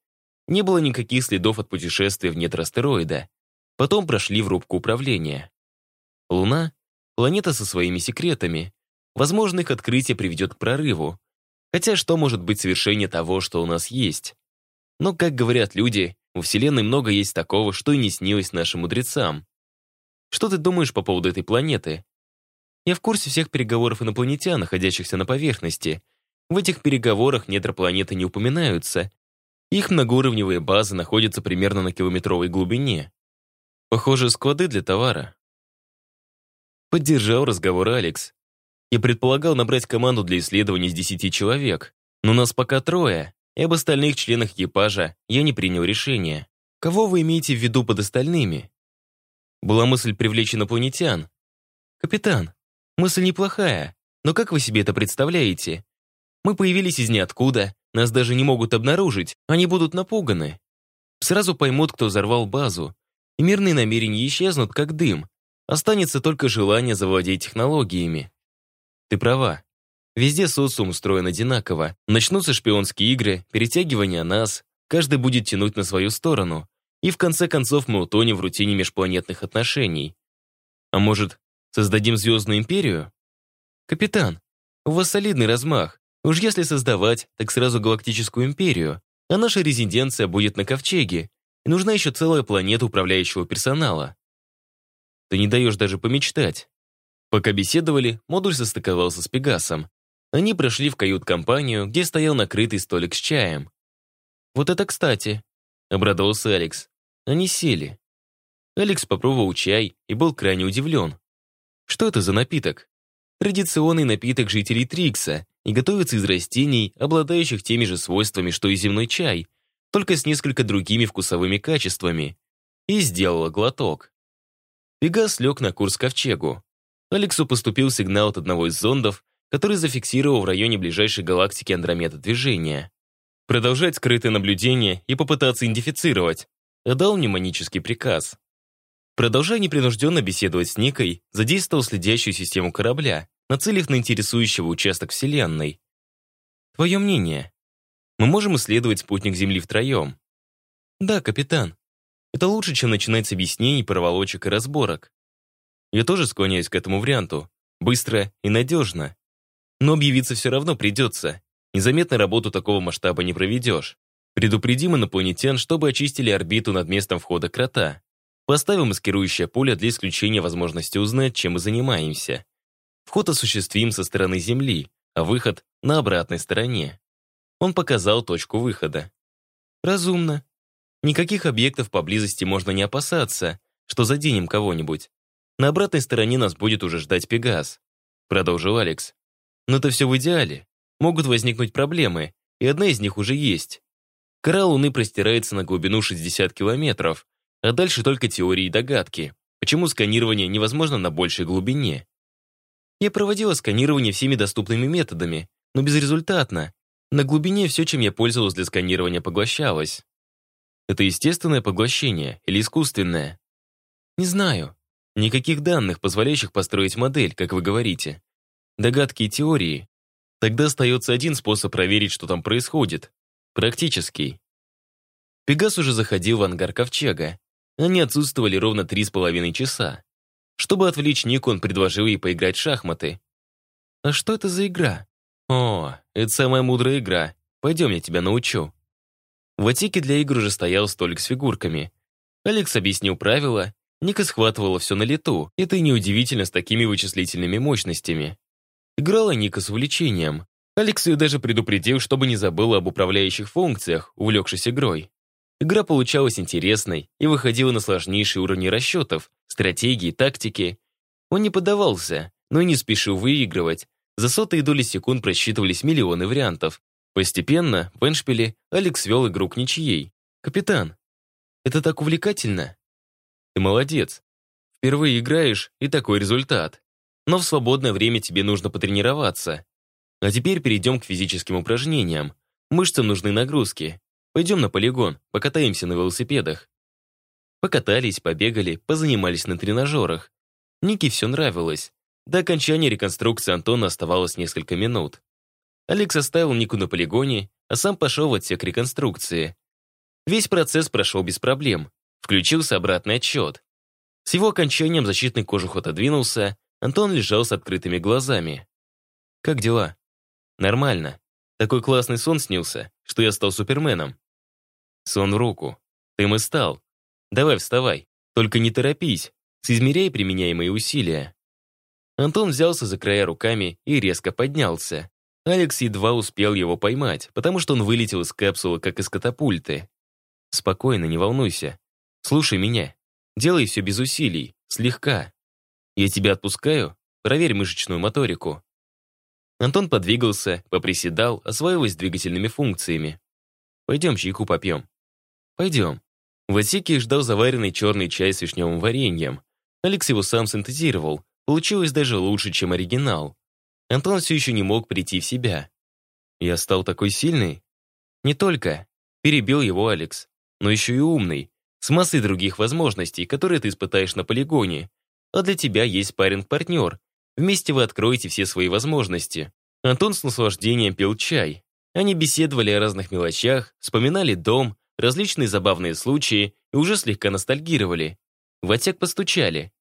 Не было никаких следов от путешествия в недра астероида. Потом прошли в рубку управления. Луна — планета со своими секретами. Возможно, их открытие приведет к прорыву. Хотя что может быть совершение того, что у нас есть? Но, как говорят люди, у Вселенной много есть такого, что и не снилось нашим мудрецам. Что ты думаешь по поводу этой планеты? Я в курсе всех переговоров инопланетян, находящихся на поверхности. В этих переговорах недра планеты не упоминаются. Их многоуровневые базы находятся примерно на километровой глубине. Похоже, склады для товара. Поддержал разговор Алекс. Я предполагал набрать команду для исследований из 10 человек, но нас пока трое, и об остальных членах экипажа я не принял решения. Кого вы имеете в виду под остальными? Была мысль привлечь инопланетян. Капитан, Мысль неплохая, но как вы себе это представляете? Мы появились из ниоткуда, нас даже не могут обнаружить, они будут напуганы. Сразу поймут, кто взорвал базу. И мирные намерения исчезнут, как дым. Останется только желание завладеть технологиями. Ты права. Везде социум устроен одинаково. Начнутся шпионские игры, перетягивание нас, каждый будет тянуть на свою сторону. И в конце концов мы утонем в рутине межпланетных отношений. А может, Создадим звездную империю? Капитан, у вас солидный размах. Уж если создавать, так сразу галактическую империю. А наша резиденция будет на Ковчеге. И нужна еще целая планета управляющего персонала. Ты не даешь даже помечтать. Пока беседовали, модуль состыковался с Пегасом. Они прошли в кают-компанию, где стоял накрытый столик с чаем. «Вот это кстати», — обрадовался Алекс. Они сели. Алекс попробовал чай и был крайне удивлен. Что это за напиток? Традиционный напиток жителей Трикса и готовится из растений, обладающих теми же свойствами, что и земной чай, только с несколько другими вкусовыми качествами. И сделала глоток. Пегас лег на курс ковчегу. Алексу поступил сигнал от одного из зондов, который зафиксировал в районе ближайшей галактики Андромеда движение. Продолжать скрытое наблюдение и попытаться идентифицировать. Дал мнемонический приказ. Продолжая непринужденно беседовать с Никой, задействовал следящую систему корабля, нацелив на интересующего участок Вселенной. Твое мнение? Мы можем исследовать спутник Земли втроем? Да, капитан. Это лучше, чем начинать с объяснений, проволочек и разборок. Я тоже склоняюсь к этому варианту. Быстро и надежно. Но объявиться все равно придется. Незаметно работу такого масштаба не проведешь. Предупредим инопланетян, чтобы очистили орбиту над местом входа крота. Поставим маскирующее поле для исключения возможности узнать, чем мы занимаемся. Вход осуществим со стороны Земли, а выход — на обратной стороне. Он показал точку выхода. Разумно. Никаких объектов поблизости можно не опасаться, что заденем кого-нибудь. На обратной стороне нас будет уже ждать Пегас. Продолжил Алекс. Но это все в идеале. Могут возникнуть проблемы, и одна из них уже есть. Кора Луны простирается на глубину 60 километров, а дальше только теории и догадки. Почему сканирование невозможно на большей глубине? Я проводила сканирование всеми доступными методами, но безрезультатно. На глубине все, чем я пользовалась для сканирования, поглощалось. Это естественное поглощение или искусственное? Не знаю. Никаких данных, позволяющих построить модель, как вы говорите. Догадки и теории. Тогда остается один способ проверить, что там происходит. Практический. Пегас уже заходил в ангар ковчега. Они отсутствовали ровно три с половиной часа. Чтобы отвлечь Нику, он предложил ей поиграть в шахматы. «А что это за игра?» «О, это самая мудрая игра. Пойдем, я тебя научу». В отсеке для игр уже стоял столик с фигурками. Алекс объяснил правила, Ника схватывала все на лету. Это и неудивительно с такими вычислительными мощностями. Играла Ника с увлечением. Алекс ее даже предупредил, чтобы не забыла об управляющих функциях, увлекшись игрой. Игра получалась интересной и выходила на сложнейшие уровни расчетов, стратегии, тактики. Он не поддавался, но и не спешил выигрывать. За сотые доли секунд просчитывались миллионы вариантов. Постепенно, в Эншпиле, Алекс вел игру к ничьей. «Капитан, это так увлекательно!» «Ты молодец. Впервые играешь, и такой результат. Но в свободное время тебе нужно потренироваться. А теперь перейдем к физическим упражнениям. Мышцам нужны нагрузки. Пойдем на полигон, покатаемся на велосипедах. Покатались, побегали, позанимались на тренажерах. Нике все нравилось. До окончания реконструкции Антона оставалось несколько минут. Алекс оставил Нику на полигоне, а сам пошел в отсек реконструкции. Весь процесс прошел без проблем. Включился обратный отсчет. С его окончанием защитный кожух отодвинулся, Антон лежал с открытыми глазами. «Как дела?» «Нормально. Такой классный сон снился, что я стал суперменом». «Сон в руку. Ты и стал. Давай вставай. Только не торопись. Соизмеряй применяемые усилия». Антон взялся за края руками и резко поднялся. Алекс едва успел его поймать, потому что он вылетел из капсулы, как из катапульты. «Спокойно, не волнуйся. Слушай меня. Делай все без усилий, слегка. Я тебя отпускаю, проверь мышечную моторику». Антон подвигался, поприседал, осваиваясь двигательными функциями. «Пойдем чайку попьем». «Пойдем». В отсеке ждал заваренный черный чай с вишневым вареньем. Алекс его сам синтезировал. Получилось даже лучше, чем оригинал. Антон все еще не мог прийти в себя. «Я стал такой сильный?» «Не только», — перебил его Алекс, «но еще и умный, с массой других возможностей, которые ты испытаешь на полигоне. А для тебя есть спарринг-партнер. Вместе вы откроете все свои возможности». Антон с наслаждением пил чай. Они беседовали о разных мелочах, вспоминали дом, различные забавные случаи и уже слегка ностальгировали. В отсек постучали.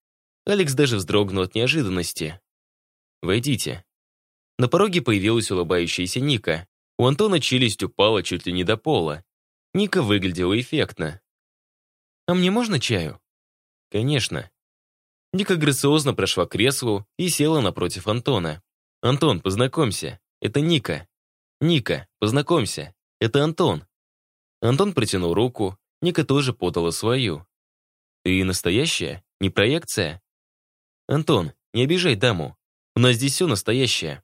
Алекс даже вздрогнул от неожиданности. «Войдите». На пороге появилась улыбающаяся Ника. У Антона челюсть упала чуть ли не до пола. Ника выглядела эффектно. «А мне можно чаю?» «Конечно». Ника грациозно прошла к креслу и села напротив Антона. «Антон, познакомься, это Ника». «Ника, познакомься, это Антон». Антон протянул руку, Ника тоже подала свою. «Ты настоящая? Не проекция?» «Антон, не обижай даму. У нас здесь все настоящее».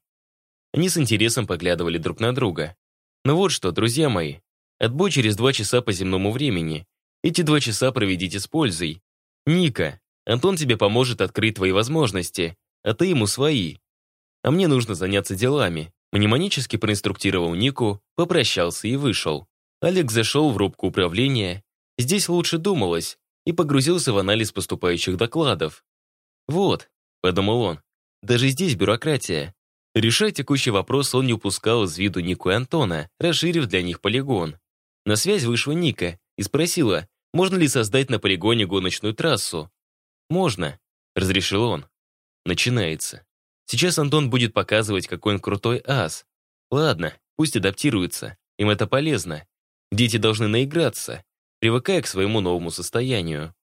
Они с интересом поглядывали друг на друга. «Ну вот что, друзья мои, отбой через два часа по земному времени. Эти два часа проведите с пользой. Ника, Антон тебе поможет открыть твои возможности, а ты ему свои. А мне нужно заняться делами». Мнемонически проинструктировал Нику, попрощался и вышел. Алекс зашел в рубку управления. Здесь лучше думалось, и погрузился в анализ поступающих докладов. «Вот», — подумал он, — «даже здесь бюрократия. Решая текущий вопрос, он не упускал из виду Нику и Антона, расширив для них полигон. На связь вышла Ника и спросила, можно ли создать на полигоне гоночную трассу. «Можно», — разрешил он. Начинается. Сейчас Антон будет показывать, какой он крутой ас. Ладно, пусть адаптируется, им это полезно. Дети должны наиграться, привыкая к своему новому состоянию.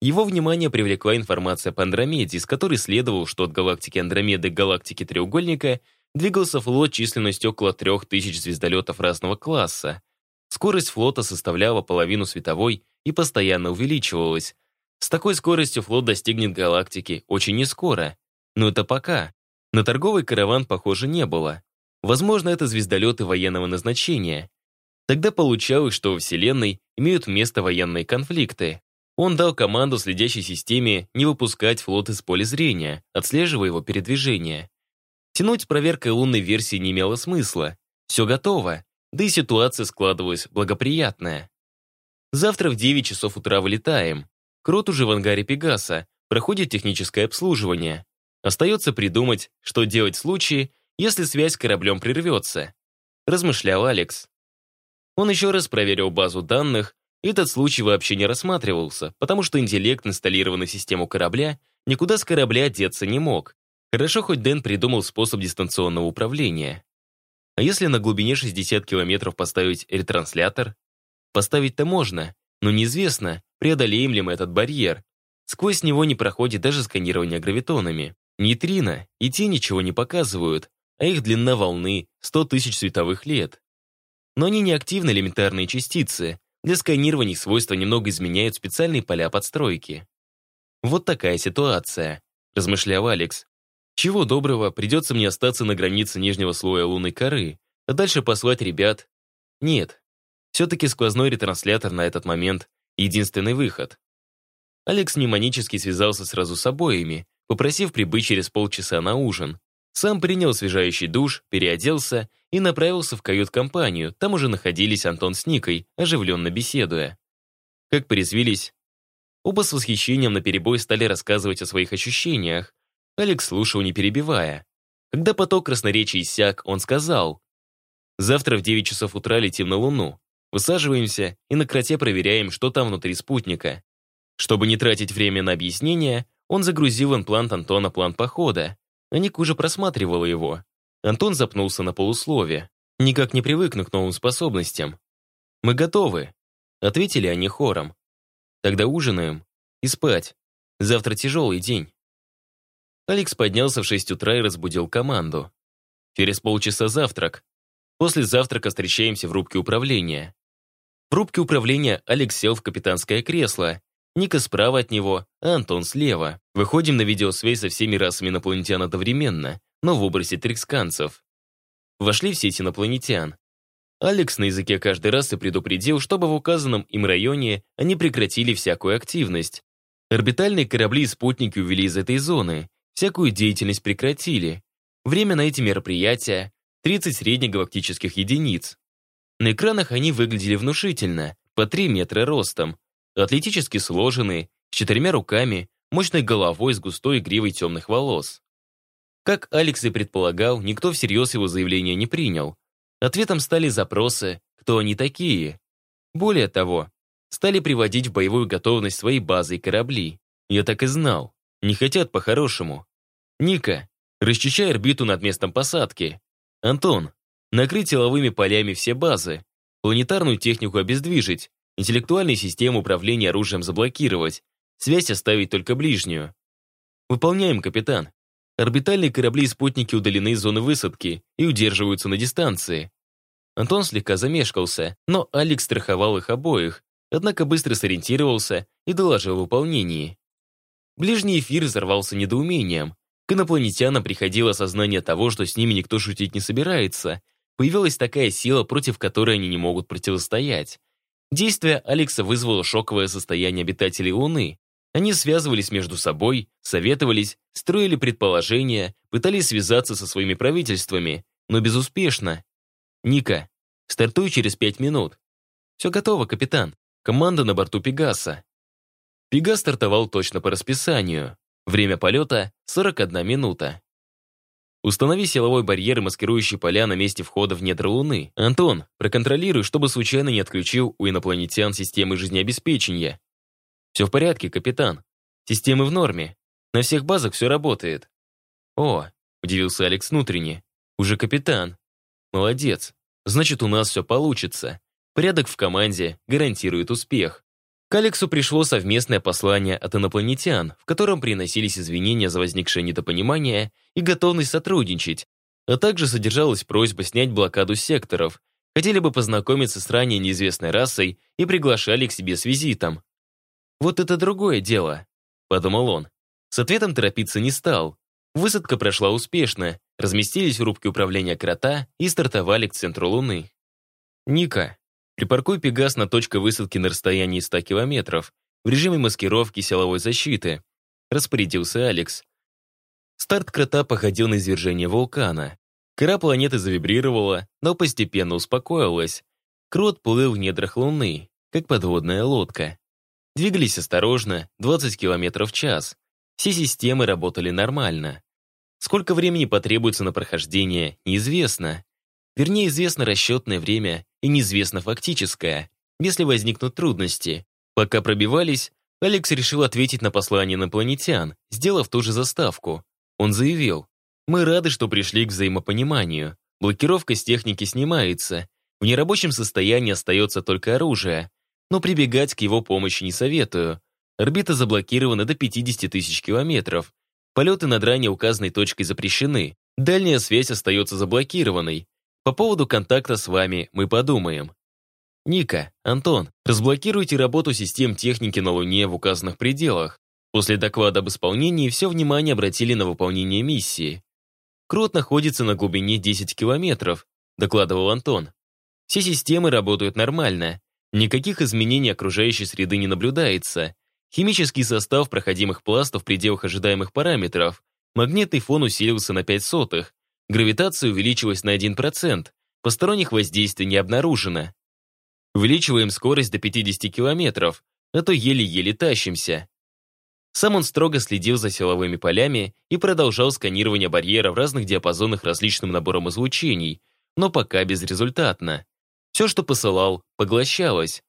Его внимание привлекла информация по Андромеде, из которой следовало, что от галактики Андромеды к галактике Треугольника двигался флот численностью около трех тысяч звездолетов разного класса. Скорость флота составляла половину световой и постоянно увеличивалась. С такой скоростью флот достигнет галактики очень нескоро. Но это пока. На торговый караван, похоже, не было. Возможно, это звездолеты военного назначения. Тогда получалось, что во Вселенной имеют место военные конфликты. Он дал команду следящей системе не выпускать флот из поля зрения, отслеживая его передвижение. Тянуть с проверкой лунной версии не имело смысла. Все готово, да и ситуация складывалась благоприятная. Завтра в 9 часов утра вылетаем. Крот уже в ангаре Пегаса, проходит техническое обслуживание. Остается придумать, что делать в случае, если связь с кораблем прервется. Размышлял Алекс. Он еще раз проверил базу данных этот случай вообще не рассматривался, потому что интеллект, инсталлированный в систему корабля, никуда с корабля деться не мог. Хорошо, хоть Дэн придумал способ дистанционного управления. А если на глубине 60 километров поставить ретранслятор? Поставить-то можно, но неизвестно, преодолеем ли мы этот барьер. Сквозь него не проходит даже сканирование гравитонами. Нейтрино и те ничего не показывают, а их длина волны 100 тысяч световых лет. Но они не активны элементарные частицы, для сканирования свойства немного изменяют специальные поля подстройки. Вот такая ситуация, размышлял Алекс. Чего доброго, придется мне остаться на границе нижнего слоя лунной коры, а дальше послать ребят. Нет, все-таки сквозной ретранслятор на этот момент — единственный выход. Алекс мнемонически связался сразу с обоими, попросив прибыть через полчаса на ужин. Сам принял освежающий душ, переоделся и направился в кают-компанию. Там уже находились Антон с Никой, оживленно беседуя. Как порезвились. Оба с восхищением наперебой стали рассказывать о своих ощущениях. Алекс слушал, не перебивая. Когда поток красноречия иссяк, он сказал, «Завтра в 9 часов утра летим на Луну. Высаживаемся и на кроте проверяем, что там внутри спутника. Чтобы не тратить время на объяснение, он загрузил имплант Антона план похода. Ник уже просматривала его. Антон запнулся на полуслове. Никак не привыкну к новым способностям. «Мы готовы», — ответили они хором. «Тогда ужинаем и спать. Завтра тяжелый день». Алекс поднялся в 6 утра и разбудил команду. Через полчаса завтрак. После завтрака встречаемся в рубке управления. В рубке управления Алекс сел в капитанское кресло Ника справа от него, а Антон слева. Выходим на видеосвязь со всеми расами инопланетян одновременно, но в образе триксканцев. Вошли в сеть инопланетян. Алекс на языке каждой расы предупредил, чтобы в указанном им районе они прекратили всякую активность. Орбитальные корабли и спутники увели из этой зоны, всякую деятельность прекратили. Время на эти мероприятия — 30 среднегалактических единиц. На экранах они выглядели внушительно, по 3 метра ростом, атлетически сложенные, с четырьмя руками, мощной головой с густой гривой темных волос. Как Алекс и предполагал, никто всерьез его заявление не принял. Ответом стали запросы, кто они такие. Более того, стали приводить в боевую готовность свои базы и корабли. Я так и знал. Не хотят по-хорошему. Ника, расчищай орбиту над местом посадки. Антон, накрыть силовыми полями все базы. Планетарную технику обездвижить, Интеллектуальные системы управления оружием заблокировать. Связь оставить только ближнюю. Выполняем, капитан. Орбитальные корабли и спутники удалены из зоны высадки и удерживаются на дистанции. Антон слегка замешкался, но Алекс страховал их обоих, однако быстро сориентировался и доложил о выполнении. Ближний эфир взорвался недоумением. К инопланетянам приходило осознание того, что с ними никто шутить не собирается. Появилась такая сила, против которой они не могут противостоять. Действие Алекса вызвало шоковое состояние обитателей Луны. Они связывались между собой, советовались, строили предположения, пытались связаться со своими правительствами, но безуспешно. «Ника, стартуй через пять минут». «Все готово, капитан. Команда на борту Пегаса». Пегас стартовал точно по расписанию. Время полета — 41 минута. Установи силовой барьер и маскирующие поля на месте входа в недра Луны. Антон, проконтролируй, чтобы случайно не отключил у инопланетян системы жизнеобеспечения. Все в порядке, капитан. Системы в норме. На всех базах все работает. О, удивился Алекс внутренне. Уже капитан. Молодец. Значит, у нас все получится. Порядок в команде гарантирует успех. К Алексу пришло совместное послание от инопланетян, в котором приносились извинения за возникшее недопонимание и готовность сотрудничать, а также содержалась просьба снять блокаду секторов, хотели бы познакомиться с ранее неизвестной расой и приглашали к себе с визитом. «Вот это другое дело», — подумал он. С ответом торопиться не стал. Высадка прошла успешно, разместились в рубке управления крота и стартовали к центру Луны. «Ника, Припаркуй Пегас на точке высадки на расстоянии 100 километров в режиме маскировки силовой защиты, распорядился Алекс. Старт крота походил на извержение вулкана. Кора планеты завибрировала, но постепенно успокоилась. Крот плыл в недрах Луны, как подводная лодка. Двигались осторожно, 20 км в час. Все системы работали нормально. Сколько времени потребуется на прохождение, неизвестно. Вернее, известно расчетное время и неизвестно фактическое, если возникнут трудности. Пока пробивались, Алекс решил ответить на послание инопланетян, сделав ту же заставку. Он заявил, «Мы рады, что пришли к взаимопониманию. Блокировка с техники снимается. В нерабочем состоянии остается только оружие. Но прибегать к его помощи не советую. Орбита заблокирована до 50 тысяч километров. Полеты над ранее указанной точкой запрещены. Дальняя связь остается заблокированной. По поводу контакта с вами мы подумаем. Ника, Антон, разблокируйте работу систем техники на Луне в указанных пределах. После доклада об исполнении все внимание обратили на выполнение миссии. Крот находится на глубине 10 километров, докладывал Антон. Все системы работают нормально. Никаких изменений окружающей среды не наблюдается. Химический состав проходимых пластов в пределах ожидаемых параметров. Магнитный фон усилился на 5 сотых. Гравитация увеличилась на 1%. Посторонних воздействий не обнаружено. Увеличиваем скорость до 50 километров, а то еле-еле тащимся. Сам он строго следил за силовыми полями и продолжал сканирование барьера в разных диапазонах различным набором излучений, но пока безрезультатно. Все, что посылал, поглощалось.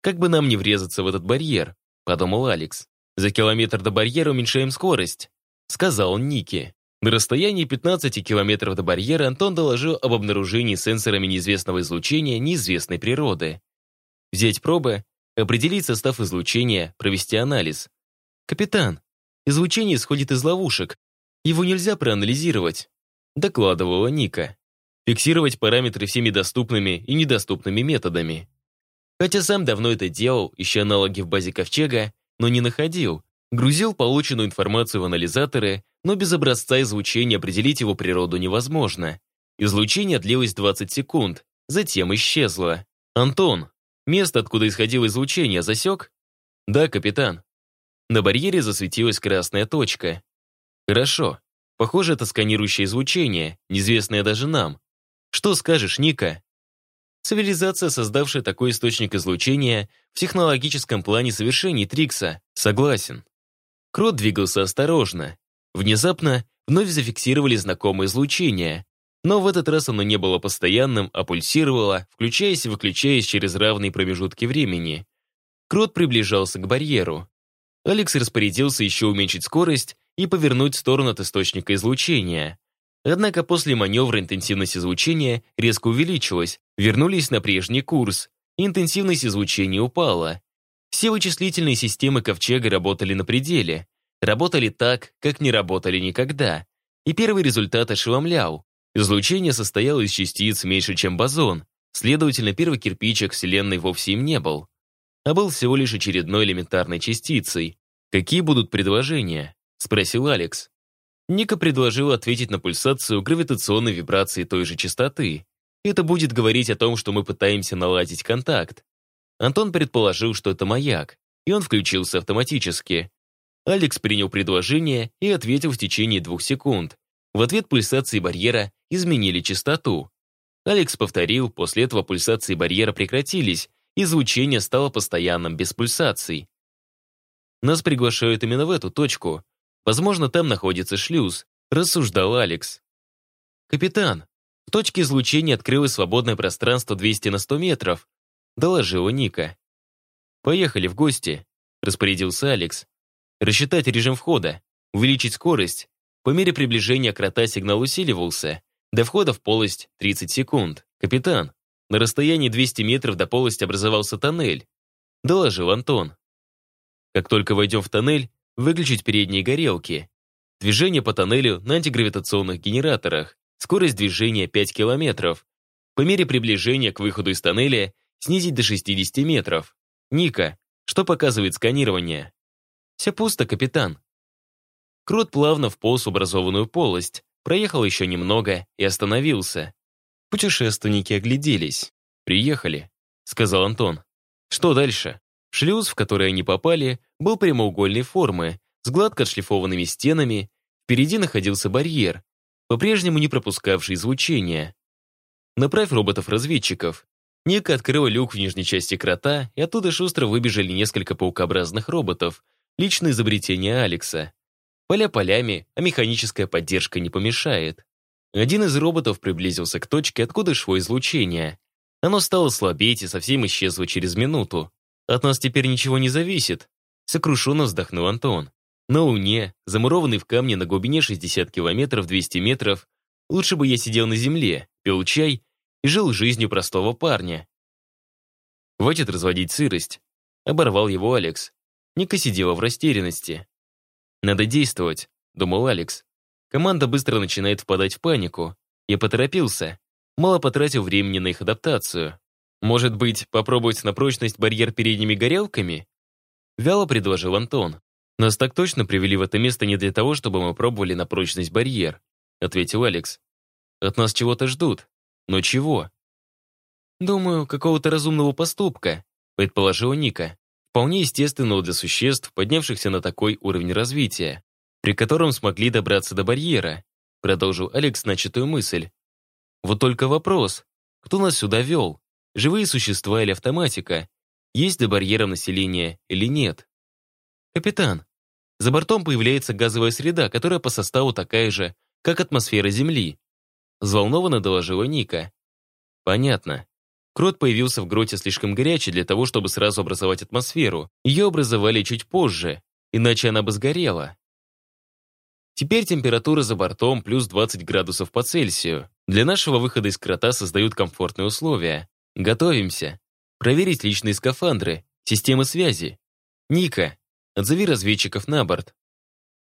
Как бы нам не врезаться в этот барьер, подумал Алекс. За километр до барьера уменьшаем скорость, сказал он Нике. На расстоянии 15 километров до барьера Антон доложил об обнаружении сенсорами неизвестного излучения неизвестной природы. Взять пробы, определить состав излучения, провести анализ. «Капитан, излучение исходит из ловушек. Его нельзя проанализировать», докладывала Ника фиксировать параметры всеми доступными и недоступными методами. Хотя сам давно это делал, ища аналоги в базе Ковчега, но не находил. Грузил полученную информацию в анализаторы, но без образца излучения определить его природу невозможно. Излучение длилось 20 секунд, затем исчезло. «Антон, место, откуда исходило излучение, засек?» «Да, капитан». На барьере засветилась красная точка. «Хорошо. Похоже, это сканирующее излучение, неизвестное даже нам. Что скажешь, Ника? Цивилизация, создавшая такой источник излучения, в технологическом плане совершений Трикса. Согласен. Крот двигался осторожно. Внезапно вновь зафиксировали знакомое излучение. Но в этот раз оно не было постоянным, а пульсировало, включаясь и выключаясь через равные промежутки времени. Крот приближался к барьеру. Алекс распорядился еще уменьшить скорость и повернуть в сторону от источника излучения. Однако после маневра интенсивность излучения резко увеличилась, вернулись на прежний курс, интенсивность излучения упала. Все вычислительные системы Ковчега работали на пределе, работали так, как не работали никогда. И первый результат ошеломлял. Излучение состояло из частиц меньше, чем бозон, следовательно, первый кирпичик Вселенной вовсе им не был, а был всего лишь очередной элементарной частицей. «Какие будут предложения?» — спросил Алекс. Ника предложила ответить на пульсацию гравитационной вибрации той же частоты. Это будет говорить о том, что мы пытаемся наладить контакт. Антон предположил, что это маяк, и он включился автоматически. Алекс принял предложение и ответил в течение двух секунд. В ответ пульсации барьера изменили частоту. Алекс повторил, после этого пульсации барьера прекратились, и звучение стало постоянным без пульсаций. Нас приглашают именно в эту точку, Возможно, там находится шлюз, рассуждал Алекс. Капитан, в точке излучения открылось свободное пространство 200 на 100 метров, доложила Ника. Поехали в гости, распорядился Алекс. Рассчитать режим входа, увеличить скорость. По мере приближения крота сигнал усиливался. До входа в полость 30 секунд. Капитан, на расстоянии 200 метров до полости образовался тоннель. Доложил Антон. Как только войдем в тоннель, выключить передние горелки. Движение по тоннелю на антигравитационных генераторах. Скорость движения 5 километров. По мере приближения к выходу из тоннеля снизить до 60 метров. Ника, что показывает сканирование? Все пусто, капитан. Крот плавно вполз в образованную полость, проехал еще немного и остановился. Путешественники огляделись. «Приехали», — сказал Антон. «Что дальше?» Шлюз, в который они попали, был прямоугольной формы, с гладко отшлифованными стенами. Впереди находился барьер, по-прежнему не пропускавший излучение. «Направь роботов-разведчиков». Ника открыла люк в нижней части крота, и оттуда шустро выбежали несколько паукообразных роботов, личное изобретение Алекса. Поля полями, а механическая поддержка не помешает. Один из роботов приблизился к точке, откуда шло излучение. Оно стало слабеть и совсем исчезло через минуту. От нас теперь ничего не зависит. Сокрушенно вздохнул Антон. На Луне, замурованный в камне на глубине 60 километров 200 метров, лучше бы я сидел на земле, пил чай и жил жизнью простого парня. Хватит разводить сырость. Оборвал его Алекс. Ника сидела в растерянности. «Надо действовать», — думал Алекс. Команда быстро начинает впадать в панику. Я поторопился. Мало потратил времени на их адаптацию. Может быть, попробовать на прочность барьер передними горелками? Вяло предложил Антон. «Нас так точно привели в это место не для того, чтобы мы пробовали на прочность барьер», ответил Алекс. «От нас чего-то ждут. Но чего?» «Думаю, какого-то разумного поступка», предположила Ника. Вполне естественного для существ, поднявшихся на такой уровень развития, при котором смогли добраться до барьера, продолжил Алекс начатую мысль. Вот только вопрос, кто нас сюда вел? Живые существа или автоматика? Есть до барьера населения или нет? Капитан, за бортом появляется газовая среда, которая по составу такая же, как атмосфера Земли. Взволнованно доложила Ника. Понятно. Крот появился в гроте слишком горячий для того, чтобы сразу образовать атмосферу. Ее образовали чуть позже, иначе она бы сгорела. Теперь температура за бортом плюс 20 градусов по Цельсию. Для нашего выхода из крота создают комфортные условия. Готовимся. Проверить личные скафандры, системы связи. Ника, отзови разведчиков на борт.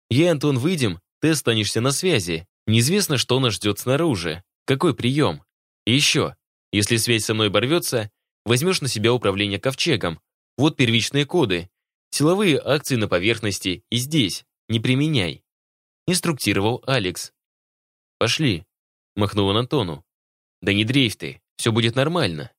Я и Антон выйдем, ты останешься на связи. Неизвестно, что нас ждет снаружи. Какой прием? И еще, если связь со мной оборвется, возьмешь на себя управление ковчегом. Вот первичные коды. Силовые акции на поверхности и здесь. Не применяй. Инструктировал Алекс. Пошли. Махнул он Антону. Да не дрейф ты, все будет нормально.